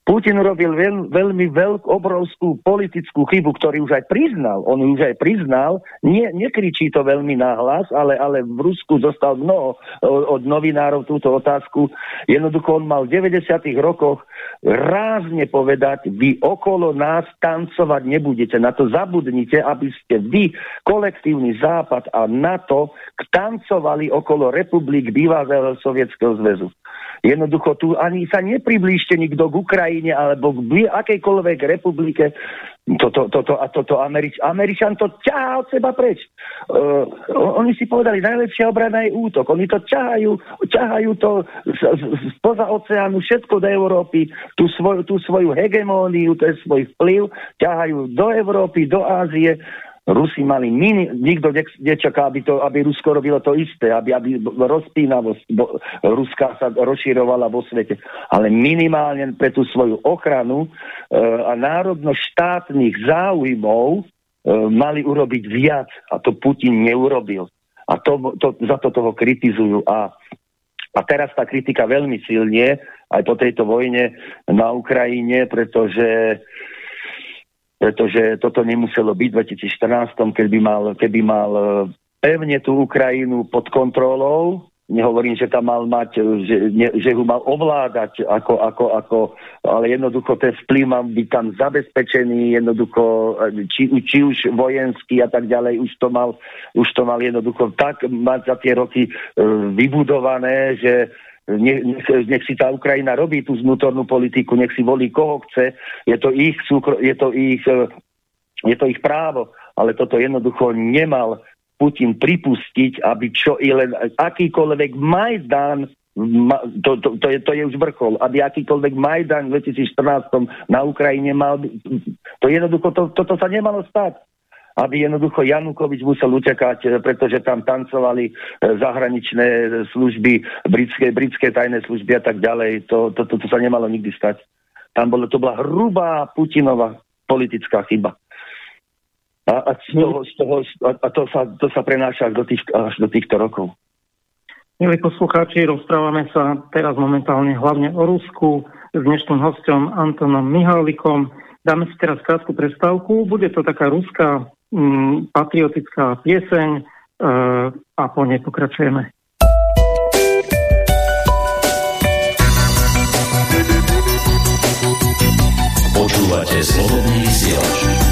Putin urobil veľ, veľmi veľkú, obrovskú politickú chybu, ktorý už aj priznal. On už aj priznal, nie, nekričí to veľmi nahlas, ale, ale v Rusku zostal mnoho od novinárov túto otázku. Jednoducho on mal v 90. rokoch rázne povedať, vy okolo nás tancovať nebudete. Na to zabudnite, aby ste vy, kolektívny Západ a NATO, tancovali okolo republik bývalého Sovietskeho zväzu. Jednoducho tu ani sa nepriblížte nikto k Ukrajine alebo k akejkoľvek republike. Toto, toto, a toto Američ, Američan to ťahá od seba preč. Uh, oni si povedali, najlepšia obrana je útok. Oni to ťahajú, ťahajú to spoza oceánu, všetko do Európy, tú svoju, tú svoju hegemóniu, ten svoj vplyv, ťahajú do Európy, do Ázie Rusi mali mini, nikto nečaká, aby, to, aby Rusko robilo to isté, aby, aby rozpínavosť bo, Ruska sa rozširovala vo svete. Ale minimálne pre tú svoju ochranu e, a národno-štátnych záujmov e, mali urobiť viac a to Putin neurobil. A to, to, za to toho kritizujú. A, a teraz tá kritika veľmi silne aj po tejto vojne na Ukrajine, pretože pretože toto nemuselo byť v 2014, keby mal, keby mal e, pevne tú Ukrajinu pod kontrolou, nehovorím, že tam mal mať, že, ne, že ho mal ovládať, ako, ako, ako, ale jednoducho ten vplyv mal byť tam zabezpečený, jednoducho, či, či už vojenský a tak ďalej, už to mal, už to mal jednoducho tak mať za tie roky e, vybudované, že nech, nech, si tá Ukrajina robí tú vnútornú politiku, nech si volí koho chce, je to ich, je to ich, e, je to ich právo, ale toto jednoducho nemal Putin pripustiť, aby čo i len akýkoľvek Majdan to, to, to, je, to je už vrchol. Aby akýkoľvek Majdan v 2014 na Ukrajine mal... To jednoducho, to, toto sa nemalo stať. Aby jednoducho Janukovič musel utekať, pretože tam tancovali e, zahraničné služby, britské, britské tajné služby a tak ďalej. To, to, to, to sa nemalo nikdy stať. Tam bolo, to bola hrubá Putinová politická chyba. A, a, z toho, z toho, a to, sa, to sa prenáša do tých, až do týchto rokov. Milí poslucháči, rozprávame sa teraz momentálne hlavne o Rusku s dnešným hostom Antonom Mihálikom. Dáme si teraz krátku prestávku. Bude to taká ruská mm, patriotická pieseň e, a po nej pokračujeme. Počúvate slobodný vysielač.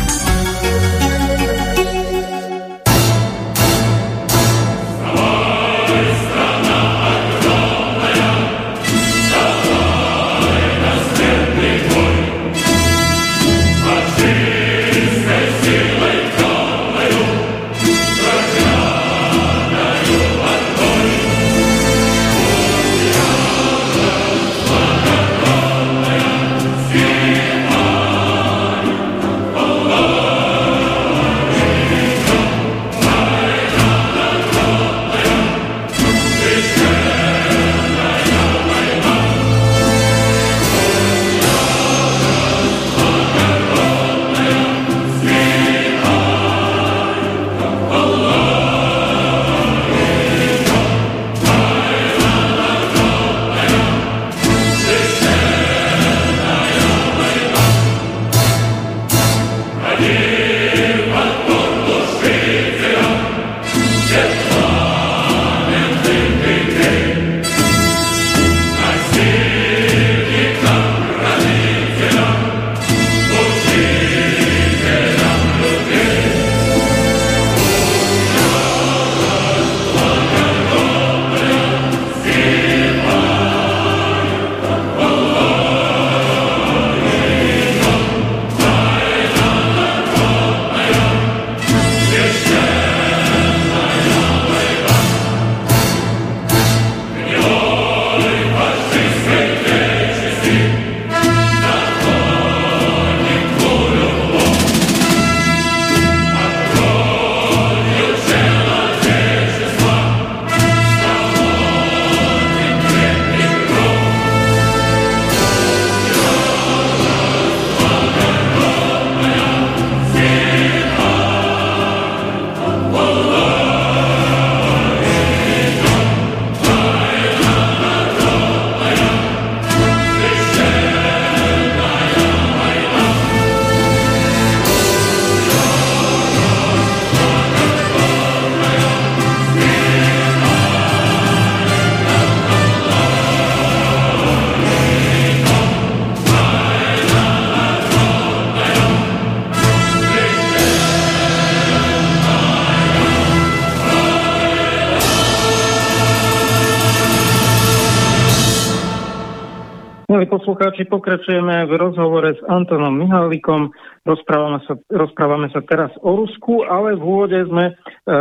Poslucháči, pokračujeme v rozhovore s Antonom Mihálikom. Rozprávame sa, rozprávame sa teraz o Rusku, ale v úvode sme e,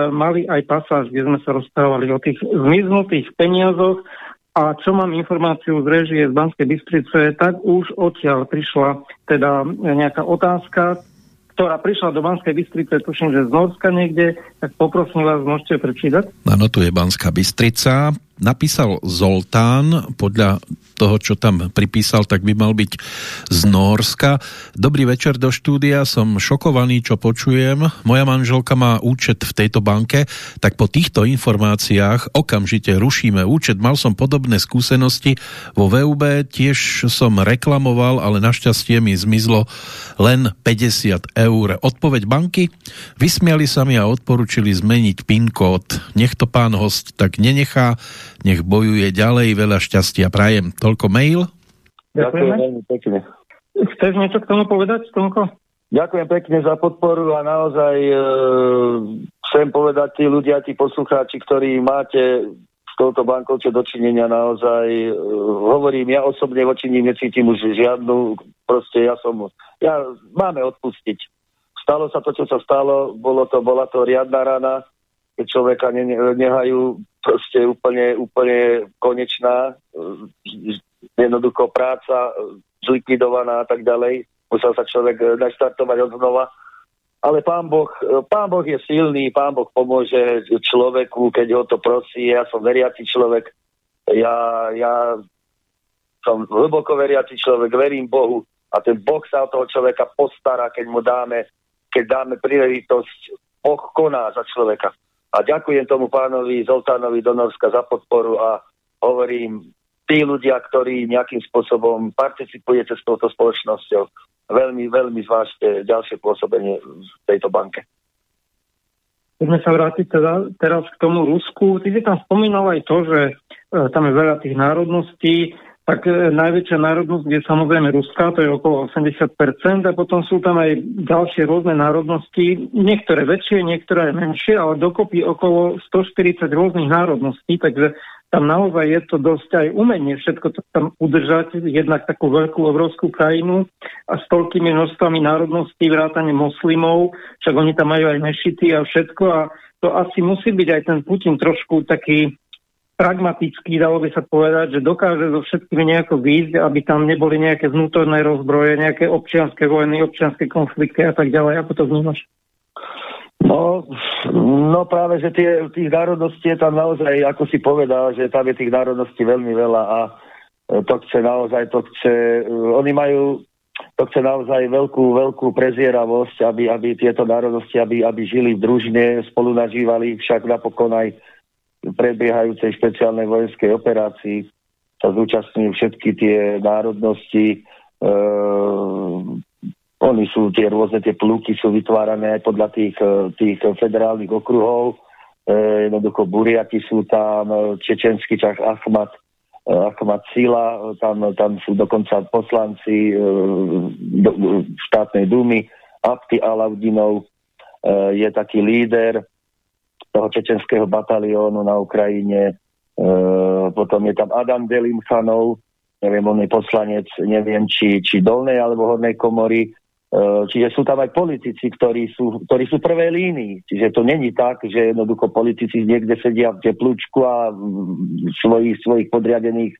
mali aj pasáž, kde sme sa rozprávali o tých zmiznutých peniazoch a čo mám informáciu z režie z Banskej Bystrice, tak už odtiaľ prišla teda nejaká otázka, ktorá prišla do Banskej Bystrice, tuším, že z Norska niekde, tak poprosím vás, môžete prečítať. Áno, tu je Banská Bystrica. Napísal Zoltán podľa toho, čo tam pripísal, tak by mal byť z Norska. Dobrý večer do štúdia, som šokovaný, čo počujem. Moja manželka má účet v tejto banke, tak po týchto informáciách okamžite rušíme účet. Mal som podobné skúsenosti vo VUB, tiež som reklamoval, ale našťastie mi zmizlo len 50 eur. Odpoveď banky? Vysmiali sa mi a odporučili zmeniť PIN kód. Nech to pán host tak nenechá, nech bojuje ďalej, veľa šťastia prajem. Toľko mail? Ďakujem veľmi pekne. Chceš niečo k tomu povedať, Tonko? Ďakujem pekne za podporu a naozaj e, chcem povedať tí ľudia, tí poslucháči, ktorí máte s touto bankou čo dočinenia, naozaj e, hovorím, ja osobne voči ním necítim už žiadnu, proste ja som, ja, máme odpustiť. Stalo sa to, čo sa stalo, bolo to, bola to riadna rana, keď človeka ne, nehajú proste úplne, úplne konečná, jednoducho práca zlikvidovaná a tak ďalej. Musel sa človek naštartovať od znova. Ale pán boh, pán boh je silný, pán Boh pomôže človeku, keď ho to prosí. Ja som veriaci človek, ja, ja som hlboko veriaci človek, verím Bohu a ten Boh sa o toho človeka postará, keď mu dáme, keď dáme príležitosť. Boh koná za človeka. A ďakujem tomu pánovi Zoltánovi Donorska za podporu a hovorím, tí ľudia, ktorí nejakým spôsobom participujete s touto spoločnosťou, veľmi, veľmi zvážte ďalšie pôsobenie v tejto banke. Poďme sa vrátiť teda, teraz k tomu Rusku. Ty si tam spomínal aj to, že e, tam je veľa tých národností, tak e, najväčšia národnosť je samozrejme Ruská, to je okolo 80%, a potom sú tam aj ďalšie rôzne národnosti, niektoré väčšie, niektoré menšie, ale dokopy okolo 140 rôznych národností, takže tam naozaj je to dosť aj umenie všetko to tam udržať, jednak takú veľkú obrovskú krajinu a s toľkými množstvami národností, vrátane moslimov, však oni tam majú aj mešity a všetko a to asi musí byť aj ten Putin trošku taký pragmatický, dalo by sa povedať, že dokáže so všetkými nejako výjsť, aby tam neboli nejaké vnútorné rozbroje, nejaké občianské vojny, občianské konflikty a tak ďalej. Ako to vnímaš? No, no práve, že tie, tých národností je tam naozaj, ako si povedal, že tam je tých národností veľmi veľa a to chce naozaj, to chce, oni majú, to chce naozaj veľkú, veľkú prezieravosť, aby, aby tieto národnosti, aby, aby žili v družine, spolu nažívali, však napokon aj prebiehajúcej špeciálnej vojenskej operácii sa zúčastňujú všetky tie národnosti. E, oni sú, tie rôzne tie pluky sú vytvárané aj podľa tých, e, tých federálnych okruhov. E, jednoducho Buriaky sú tam, e, čečenský čach Ahmad, e, Ahmad Sila, tam, tam sú dokonca poslanci e, do, štátnej dumy, Abti Alaudinov e, je taký líder, toho čečenského bataliónu na Ukrajine. E, potom je tam Adam Delimchanov, neviem, on je poslanec, neviem, či, či dolnej alebo hornej komory. E, čiže sú tam aj politici, ktorí sú, ktorí sú prvé línii. Čiže to není tak, že jednoducho politici niekde sedia v teplúčku a svojich, svojich podriadených e,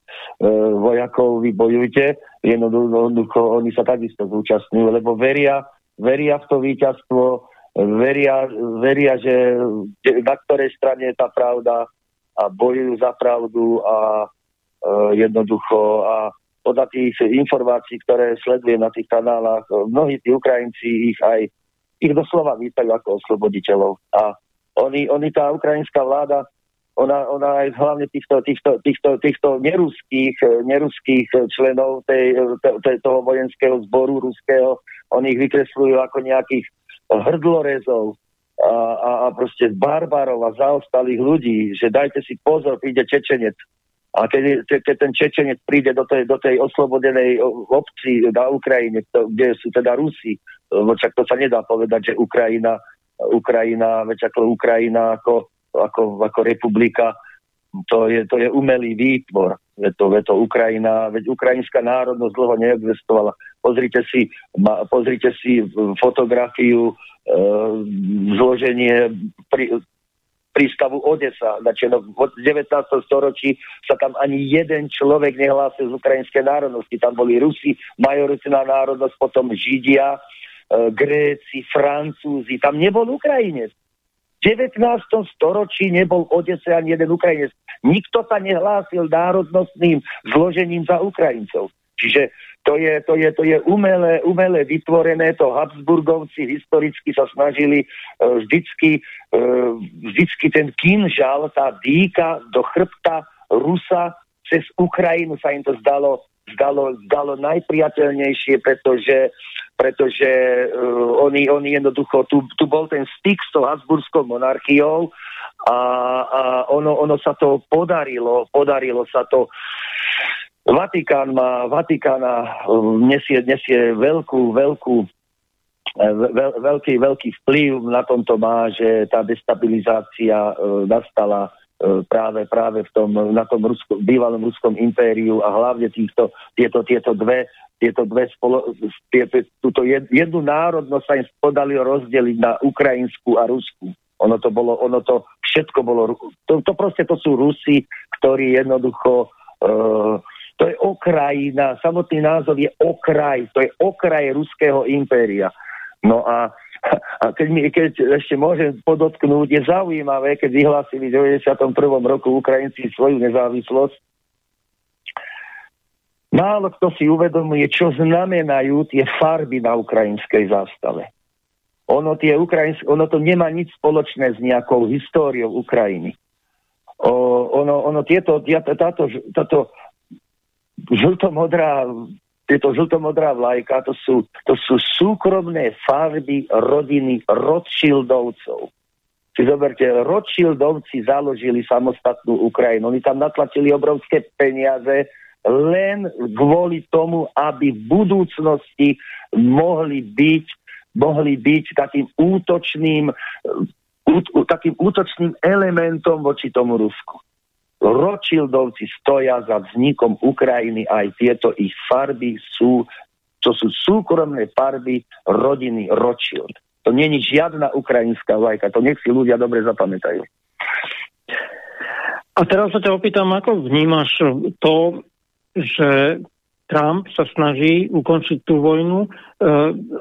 vojakov vy bojujte. Jednoducho oni sa takisto zúčastňujú, lebo veria, veria v to víťazstvo, veria, veria že na ktorej strane je tá pravda a bojujú za pravdu a e, jednoducho a podľa tých informácií, ktoré sledujem na tých kanálach, mnohí tí Ukrajinci ich aj ich doslova vítajú ako osloboditeľov. A oni, oni tá ukrajinská vláda, ona, ona aj hlavne týchto, týchto, týchto, týchto neruských, neruských členov tej, tej, toho vojenského zboru ruského, oni ich vykresľujú ako nejakých hrdlorezov a, a, a proste barbarov a zaostalých ľudí, že dajte si pozor, príde Čečenec. A keď, keď ten Čečenec príde do tej, do tej oslobodenej obci na Ukrajine, to, kde sú teda Rusi, čak to sa nedá povedať, že Ukrajina, Ukrajina, veď ako Ukrajina ako, ako, ako republika, to je, to je umelý výtvor. Je to, je to Ukrajina, veď ukrajinská národnosť dlho neexistovala. Pozrite si, ma, pozrite si fotografiu, e, zloženie pri, prístavu Odesa. Znači, no, v 19. storočí sa tam ani jeden človek nehlásil z ukrajinskej národnosti. Tam boli Rusi, majoritná národnosť, potom Židia, e, Gréci, Francúzi. Tam nebol Ukrajinec. 19. storočí nebol v Odese ani jeden Ukrajinec. Nikto sa nehlásil národnostným zložením za Ukrajincov. Čiže to je, to je, to je umelé, umelé vytvorené, to Habsburgovci historicky sa snažili uh, vždycky, uh, vždycky ten kinžal, tá dýka do chrbta Rusa cez Ukrajinu sa im to zdalo, zdalo, zdalo najpriateľnejšie, pretože, pretože uh, oni, oni jednoducho, tu, tu bol ten styk s tou Habsburskou monarchiou a, a ono, ono sa to podarilo, podarilo sa to. Vatikán má, Vatikána um, nesie, nesie veľkú, veľkú eh, veľ, veľký, veľký vplyv na tomto má, že tá destabilizácia uh, nastala práve, práve v tom, na tom Rusko, bývalom ruskom impériu a hlavne týchto, tieto, tieto dve tieto dve spolo, tieto, túto jednu národnosť sa im podarilo rozdeliť na ukrajinskú a ruskú. Ono to bolo, ono to všetko bolo, to, to proste to sú Rusi, ktorí jednoducho uh, to je okrajina, samotný názov je okraj, to je okraj ruského impéria. No a, a keď, mi, keď ešte môžem podotknúť, je zaujímavé, keď vyhlásili v 91. roku Ukrajinci svoju nezávislosť, Málo kto si uvedomuje, čo znamenajú tie farby na ukrajinskej zástave. Ono, tie Ukrajinsk- ono to nemá nič spoločné s nejakou históriou Ukrajiny. O, ono, ono tieto, táto, táto žltomodrá, tieto žltomodrá vlajka, to sú, to sú súkromné farby rodiny Rothschildovcov. Si zoberte, Rothschildovci založili samostatnú Ukrajinu. Oni tam natlačili obrovské peniaze len kvôli tomu, aby v budúcnosti mohli byť, mohli byť takým útočným, takým útočným elementom voči tomu Rusku. Ročildovci stoja za vznikom Ukrajiny, aj tieto ich farby sú, to sú súkromné farby rodiny Rochild. To není žiadna ukrajinská vlajka, to nech si ľudia dobre zapamätajú. A teraz sa ťa opýtam, ako vnímaš to, že Trump sa snaží ukončiť tú vojnu, e,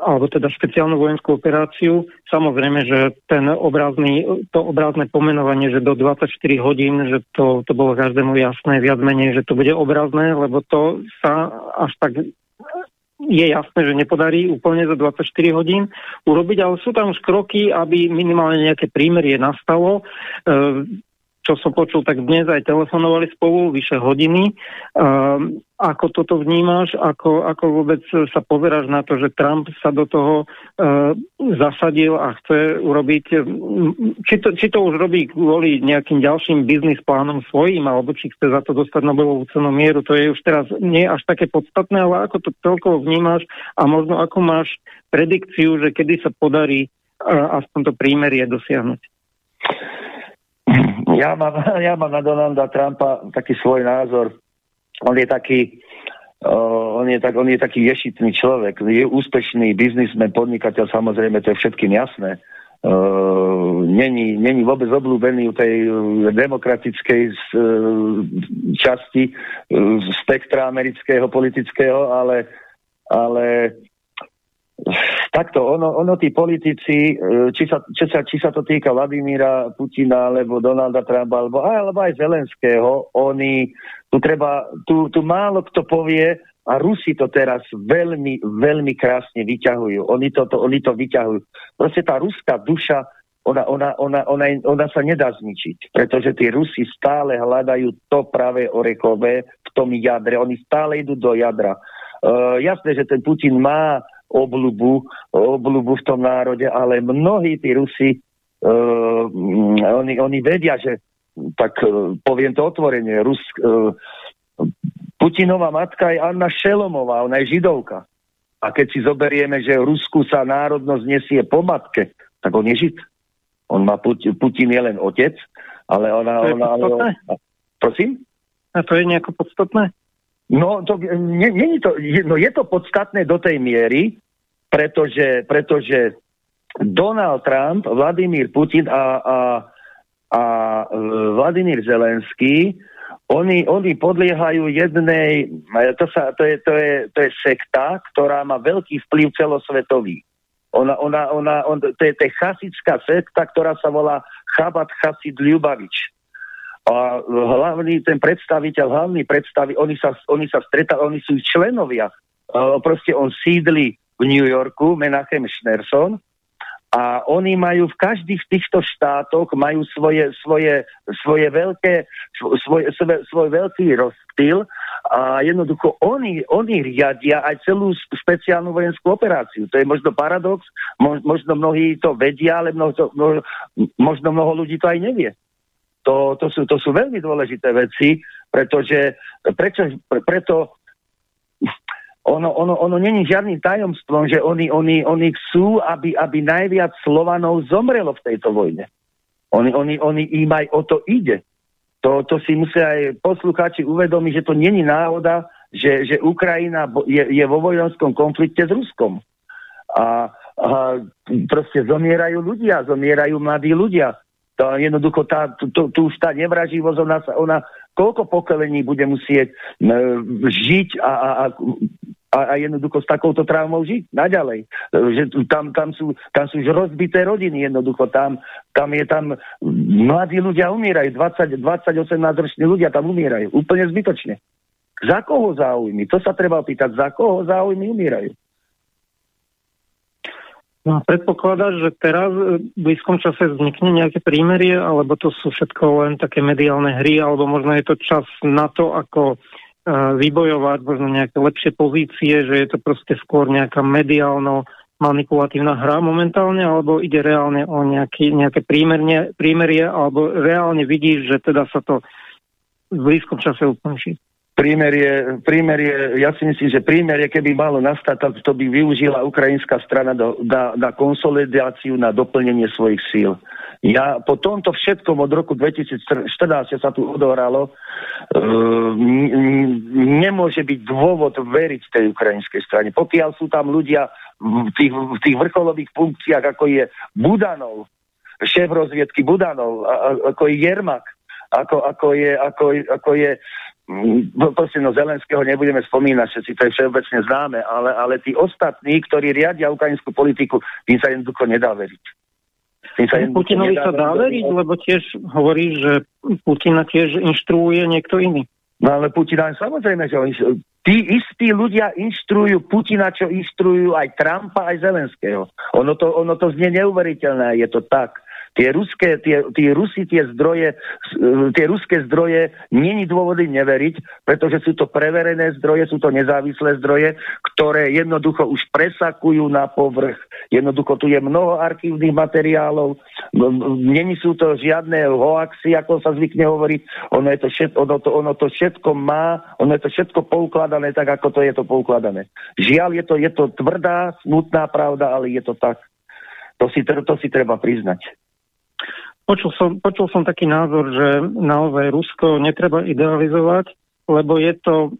alebo teda špeciálnu vojenskú operáciu. Samozrejme, že ten obrazný, to obrazné pomenovanie, že do 24 hodín, že to, to bolo každému jasné, viac menej, že to bude obrazné, lebo to sa až tak je jasné, že nepodarí úplne za 24 hodín urobiť, ale sú tam už kroky, aby minimálne nejaké prímerie nastalo. E, čo som počul, tak dnes aj telefonovali spolu vyše hodiny. Uh, ako toto vnímaš? Ako, ako vôbec sa pozeráš na to, že Trump sa do toho uh, zasadil a chce urobiť... Či to, či to už robí kvôli nejakým ďalším biznis plánom svojím, alebo či chce za to dostať Nobelovú cenu mieru, to je už teraz nie až také podstatné, ale ako to celkovo vnímaš a možno ako máš predikciu, že kedy sa podarí uh, aspoň to prímerie dosiahnuť? Ja mám, [laughs] ja mám na Donalda Trumpa taký svoj názor. On je taký, uh, on, je tak, on je taký ješitný človek. Je úspešný biznismen, podnikateľ, samozrejme, to je všetkým jasné. Uh, není, není vôbec obľúbený u tej demokratickej uh, časti uh, spektra amerického politického, ale, ale Takto, ono, ono tí politici, e, či sa, či, sa, či sa to týka Vladimíra Putina, alebo Donalda Trumpa, alebo, alebo aj Zelenského, oni, tu treba, tu, tu málo kto povie, a Rusi to teraz veľmi, veľmi krásne vyťahujú. Oni to, to, oni to vyťahujú. Proste tá ruská duša, ona, ona, ona, ona, ona sa nedá zničiť, pretože tí Rusi stále hľadajú to práve orekové v tom jadre. Oni stále idú do jadra. Uh, jasné, že ten Putin má obľubu, obľubu v tom národe, ale mnohí tí Rusi, uh, oni, oni vedia, že tak uh, poviem to otvorenie, Rus, uh, Putinová matka je Anna Šelomová, ona je židovka. A keď si zoberieme, že v Rusku sa národnosť nesie po matke, tak on je žid. On má Putin, Putin je len otec, ale ona... To je ona, ona, prosím? A to je nejako podstatné? No, to, nie, nie to, no je to podstatné do tej miery, pretože, pretože Donald Trump, Vladimír Putin a, a, a e, Vladimír Zelenský, oni, oni podliehajú jednej, to, sa, to, je, to, je, to je sekta, ktorá má veľký vplyv celosvetový. Ona, ona, ona, on, to, je, to je chasická sekta, ktorá sa volá Chabad Chasid Ľubavič. A hlavný ten predstaviteľ, hlavný predstavi, oni sa, oni sa stretali, oni sú členovia. Uh, proste on sídli v New Yorku, Menachem Schnerson, a oni majú v každých týchto štátoch majú svoje, svoje, svoje veľké, svoj, svoj, svoj veľký rozptyl a jednoducho oni, oni riadia aj celú špeciálnu vojenskú operáciu. To je možno paradox, možno mnohí to vedia, ale mnoho, možno mnoho ľudí to aj nevie. To, to, sú, to sú veľmi dôležité veci, pretože prečo, pre, preto ono, ono, ono není žiadnym tajomstvom, že oni, oni, oni chcú, aby, aby najviac Slovanov zomrelo v tejto vojne. Oni, oni, oni im aj o to ide. To, to si musia aj poslucháči uvedomiť, že to není náhoda, že, že Ukrajina je, je vo vojenskom konflikte s Ruskom. A, a proste zomierajú ľudia, zomierajú mladí ľudia. To jednoducho tá, tu, tu už tá nevraživosť, ona, ona koľko pokolení bude musieť e, žiť a, a, a, a jednoducho s takouto traumou žiť naďalej. Že tam, tam, sú, tam sú už rozbité rodiny jednoducho. Tam, tam je tam, mladí ľudia umierajú, 20, 20 18 roční ľudia tam umierajú. Úplne zbytočne. Za koho záujmy? To sa treba opýtať. Za koho záujmy umierajú? No a predpokladáš, že teraz e, v blízkom čase vznikne nejaké prímerie, alebo to sú všetko len také mediálne hry, alebo možno je to čas na to, ako uh, vybojovať možno nejaké lepšie pozície, že je to proste skôr nejaká mediálno manipulatívna hra momentálne, alebo ide reálne o nejaký, nejaké prímerie, prímerie, alebo reálne vidíš, že teda sa to v blízkom čase ukončí? Prímerie, prímerie, ja si myslím, že prímerie, keby malo nastať, tak to by využila ukrajinská strana do, na, na konsolidáciu, na doplnenie svojich síl. Ja po tomto všetkom od roku 2014, čo sa tu odohralo, uh, nemôže byť dôvod veriť tej ukrajinskej strane. Pokiaľ sú tam ľudia v tých, v tých vrcholových funkciách, ako je Budanov, šéf rozviedky Budanov, ako je Jermak, ako, ako, je, ako, ako je proste no Zelenského nebudeme spomínať, všetci to je všeobecne známe, ale, ale tí ostatní, ktorí riadia ukrajinskú politiku, tým sa jednoducho nedá veriť. Tým sa Putinovi sa dá veriť, lebo tiež hovorí, že Putina tiež inštruuje niekto iný. No ale Putina, samozrejme, že tí istí ľudia inštruujú Putina, čo inštruujú aj Trumpa, aj Zelenského. Ono to, ono to znie neuveriteľné, je to tak. Tie, ruské, tie, tie Rusy, tie zdroje, tie ruské zdroje, není dôvody neveriť, pretože sú to preverené zdroje, sú to nezávislé zdroje, ktoré jednoducho už presakujú na povrch. Jednoducho tu je mnoho archívnych materiálov, není sú to žiadne hoaxy, ako sa zvykne hovoriť, ono, je to všetko, ono, to, ono to všetko má, ono je to všetko poukladané tak, ako to je to poukladané. Žiaľ, je to, je to tvrdá, smutná pravda, ale je to tak. To si, to si treba priznať. Počul som, počul som taký názor, že naozaj Rusko netreba idealizovať, lebo je to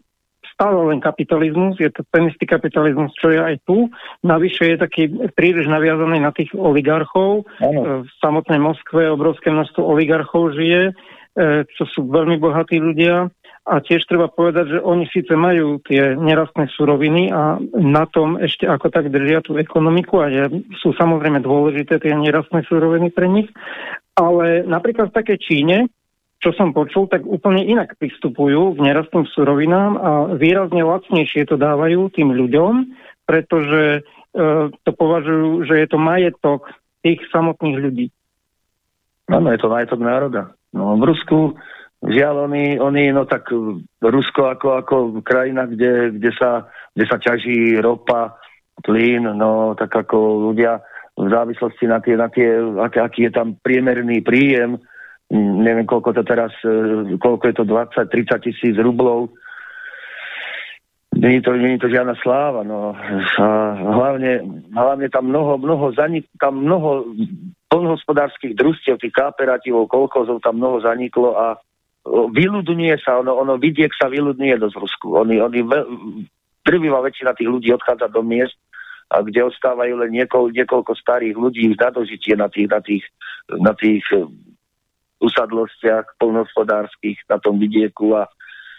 stále len kapitalizmus, je to ten istý kapitalizmus, čo je aj tu. Navyše je taký príliš naviazaný na tých oligarchov. Ano. V samotnej Moskve obrovské množstvo oligarchov žije, e, čo sú veľmi bohatí ľudia. A tiež treba povedať, že oni síce majú tie nerastné suroviny a na tom ešte ako tak držia tú ekonomiku a je, sú samozrejme dôležité tie nerastné suroviny pre nich, ale napríklad v takej Číne, čo som počul, tak úplne inak pristupujú k nerastným surovinám a výrazne lacnejšie to dávajú tým ľuďom, pretože e, to považujú, že je to majetok tých samotných ľudí. Áno, je to majetok národa. No, v Rusku žiaľ, oni, oni no tak Rusko ako, ako krajina, kde, kde, sa, kde sa ťaží ropa, plyn, no tak ako ľudia v závislosti na tie, na tie aký, aký je tam priemerný príjem, neviem koľko to teraz, e, koľko je to 20-30 tisíc rublov, Není to, není to žiadna sláva, no. A hlavne, hlavne tam mnoho, mnoho zanik, tam mnoho polnohospodárských družstiev, tých kooperatívov, kolkozov tam mnoho zaniklo a vyľudňuje sa, ono, ono vidiek sa vyľudňuje dosť v Rusku. Oni, oni väčšina tých ľudí odchádza do miest, a kde ostávajú len niekoľko, niekoľko starých ľudí na dožitie na tých, na tých, na tých eh, usadlostiach polnospodárských na tom vidieku a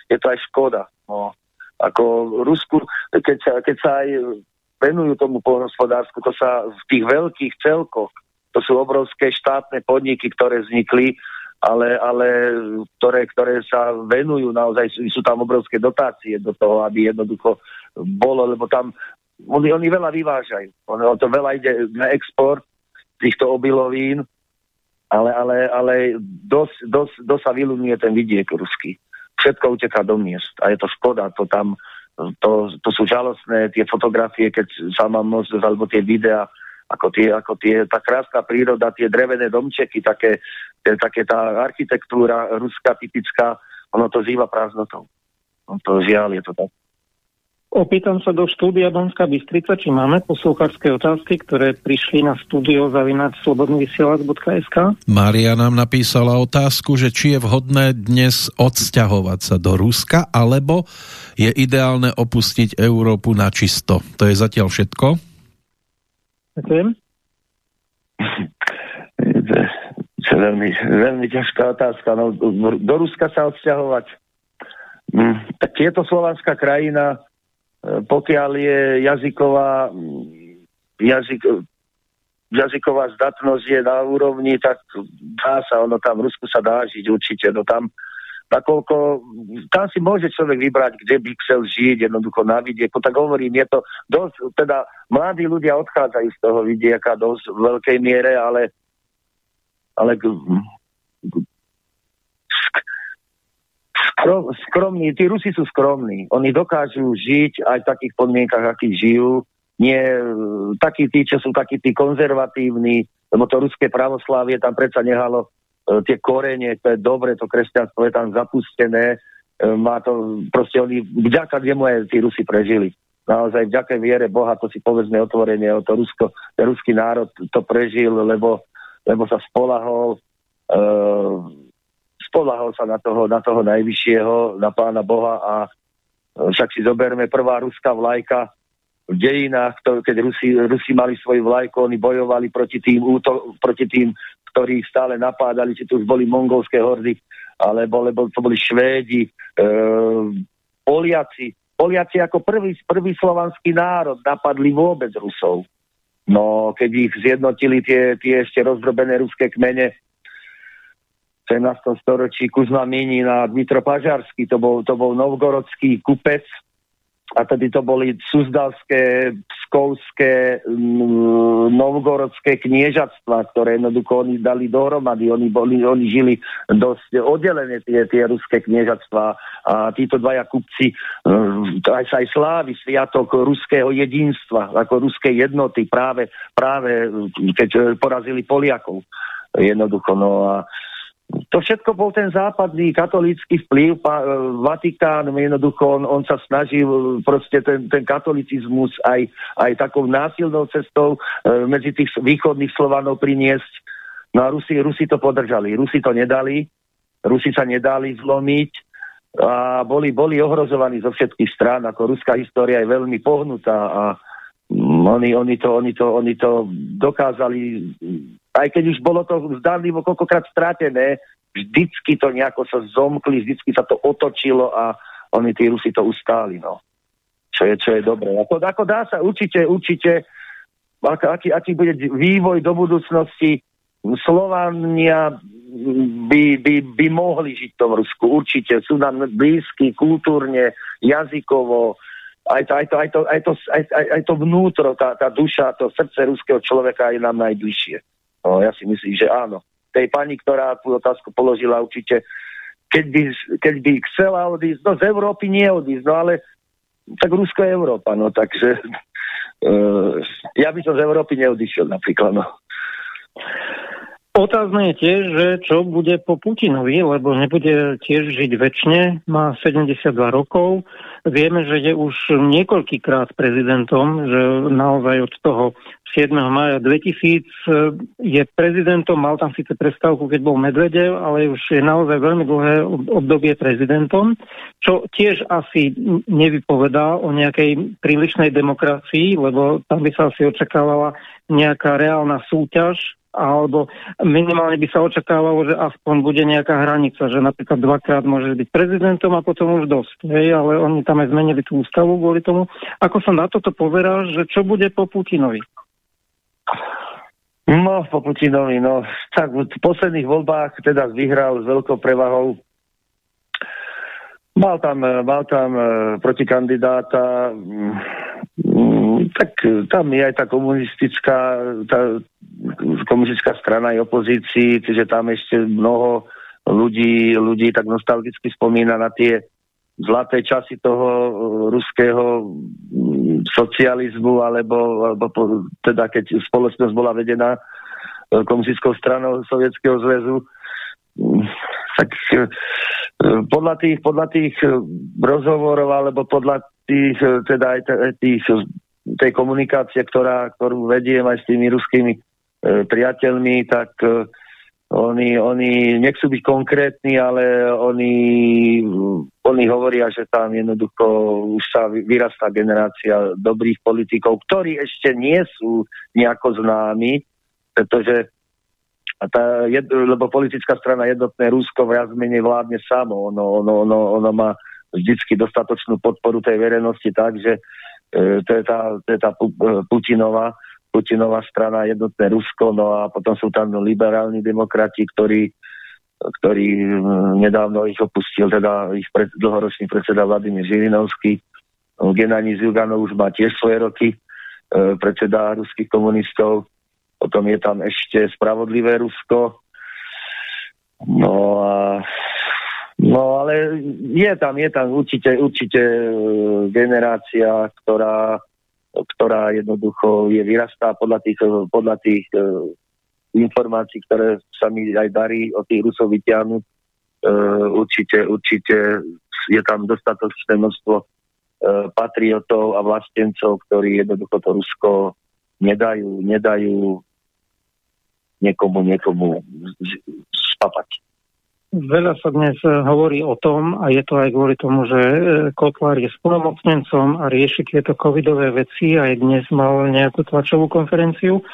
je to aj škoda. No. Ako Rusku, keď sa, keď sa aj venujú tomu polnospodársku, to sa v tých veľkých celkoch to sú obrovské štátne podniky, ktoré vznikli, ale, ale ktoré, ktoré sa venujú naozaj, sú tam obrovské dotácie do toho, aby jednoducho bolo, lebo tam oni, oni veľa vyvážajú. Oni, to veľa ide na export týchto obilovín, ale, ale, ale dosť, dosť, dosť sa vylunuje ten vidiek ruský. Všetko uteká do miest a je to škoda, to tam, to, to sú žalostné tie fotografie, keď sa mám možnosť, alebo tie videá, ako tie, ako tie, tá krásna príroda, tie drevené domčeky, také, tie, také tá architektúra ruská typická, ono to zýva prázdnotou. No to žiaľ, je to tak. Opýtam sa do štúdia Banská Bystrica, či máme posluchárske otázky, ktoré prišli na studio zavinať slobodnyvysielac.sk. Mária nám napísala otázku, že či je vhodné dnes odsťahovať sa do Ruska, alebo je ideálne opustiť Európu na čisto. To je zatiaľ všetko. Ďakujem. To je veľmi, veľmi ťažká otázka. No, do Ruska sa odsťahovať. Hm, tak je to slovanská krajina, pokiaľ je jazyková, jazyk, jazyková zdatnosť je na úrovni, tak dá sa, ono tam v Rusku sa dá žiť určite, no tam nakoľko, tam si môže človek vybrať, kde by chcel žiť, jednoducho na vidieku, tak hovorím, je to dosť, teda mladí ľudia odchádzajú z toho vidieka dosť v veľkej miere, ale ale skrom, skromní, tí Rusi sú skromní. Oni dokážu žiť aj v takých podmienkach, akých žijú. Nie takí tí, čo sú takí tí konzervatívni, lebo to ruské pravoslávie tam predsa nehalo e, tie korene, to je dobre, to kresťanstvo je tam zapustené, e, má to, proste oni, vďaka nemu aj tí Rusi prežili. Naozaj vďaka viere Boha, to si povedzme otvorenie, to Rusko, ruský národ to prežil, lebo, lebo sa spolahol e, spolahol sa na toho, na toho najvyššieho, na pána Boha a e, však si zoberme prvá ruská vlajka v dejinách, keď Rusi, Rusi mali svoju vlajku, oni bojovali proti tým, úto, proti tým, ktorí stále napádali, či tu už boli mongolské hordy, alebo, alebo to boli Švédi, e, Poliaci. Poliaci ako prvý, prvý slovanský národ napadli vôbec Rusov. No, keď ich zjednotili tie, tie ešte rozdrobené ruské kmene, 17. storočí Kuzma Mini na Dmitro Pažarský, to bol, to bol novgorodský kupec a tedy to boli suzdalské, pskovské, mm, novgorodské kniežatstva, ktoré jednoducho oni dali dohromady. Oni, boli, oni žili dosť oddelené tie, tie ruské kniežatstva a títo dvaja kupci mm, aj sa aj slávi sviatok ruského jedinstva, ako ruskej jednoty práve, práve keď porazili Poliakov jednoducho. No a to všetko bol ten západný katolícky vplyv, pa, e, Vatikán, jednoducho on, on sa snažil e, proste ten, ten katolicizmus aj, aj takou násilnou cestou e, medzi tých východných Slovanov priniesť. No a Rusi, Rusi to podržali, Rusi to nedali, Rusi sa nedali zlomiť. A boli, boli ohrozovaní zo všetkých strán, ako ruská história je veľmi pohnutá a mm, oni, oni, to, oni, to, oni to dokázali aj keď už bolo to zdanlivo koľkokrát stratené, vždycky to nejako sa zomkli, vždycky sa to otočilo a oni tí Rusi to ustáli, no. Čo je, čo je dobré. Ako, ako dá sa určite, určite, aký, aký bude vývoj do budúcnosti, Slovania by, by, by mohli žiť v tom Rusku, určite. Sú nám blízky kultúrne, jazykovo, aj to, aj to, aj to, aj to, aj, aj, to vnútro, tá, tá duša, to srdce ruského človeka je nám najbližšie. No, ja si myslím, že áno. Tej pani, ktorá tú otázku položila určite, keď by, keď by chcela odísť, no z Európy nie odísť, no ale tak Rusko je Európa, no takže uh, [laughs] ja by som z Európy neodišiel napríklad, no. Otázne je tiež, že čo bude po Putinovi, lebo nebude tiež žiť väčšine, má 72 rokov. Vieme, že je už niekoľkýkrát prezidentom, že naozaj od toho 7. maja 2000 je prezidentom, mal tam síce prestávku, keď bol Medvedev, ale už je naozaj veľmi dlhé obdobie prezidentom, čo tiež asi nevypovedá o nejakej prílišnej demokracii, lebo tam by sa asi očakávala nejaká reálna súťaž alebo minimálne by sa očakávalo, že aspoň bude nejaká hranica, že napríklad dvakrát môže byť prezidentom a potom už dosť. Hej, ale oni tam aj zmenili tú ústavu kvôli tomu. Ako sa na toto pozerá, že čo bude po Putinovi? No, po Putinovi, no. Tak v posledných voľbách teda vyhral s veľkou prevahou. Mal tam, mal tam e, protikandidáta, mm, tak tam je aj tá komunistická, tá komunistická strana aj opozícii, čiže tam ešte mnoho ľudí, ľudí tak nostalgicky spomína na tie zlaté časy toho uh, ruského um, socializmu, alebo, alebo teda keď spoločnosť bola vedená komunistickou stranou Sovietskeho zväzu, tak uh, podľa tých, podľa tých rozhovorov alebo podľa tých, teda aj tých, tej komunikácie, ktorá, ktorú vediem aj s tými ruskými e, priateľmi, tak e, oni, oni nechcú byť konkrétni, ale oni, oni hovoria, že tam jednoducho už sa vyrastá generácia dobrých politikov, ktorí ešte nie sú nejako známi, pretože tá, jed, lebo politická strana jednotné Rusko viac menej vládne samo. Ono, ono, ono, ono má vždycky dostatočnú podporu tej verejnosti tak, že e, to je tá, to je tá Putinová Putinová strana jednotné Rusko, no a potom sú tam liberálni demokrati, ktorí, ktorí nedávno ich opustil, teda ich pred, dlhoročný predseda Vladimír Žirinovský. Genani Zyuganov už má tiež svoje roky, e, predseda ruských komunistov. Potom je tam ešte Spravodlivé Rusko. No a No ale je tam, je tam určite, určite e, generácia, ktorá ktorá jednoducho je vyrastá podľa tých, podľa tých uh, informácií, ktoré sa mi aj darí o tých Rusov vyťahnuť. Uh, určite, určite je tam dostatočné množstvo uh, patriotov a vlastencov, ktorí jednoducho to Rusko nedajú, nedajú niekomu, niekomu spapať. Veľa sa dnes eh, hovorí o tom, a je to aj kvôli tomu, že eh, Kotlár je spolomocnencom a rieši tieto covidové veci, aj dnes mal nejakú tlačovú konferenciu.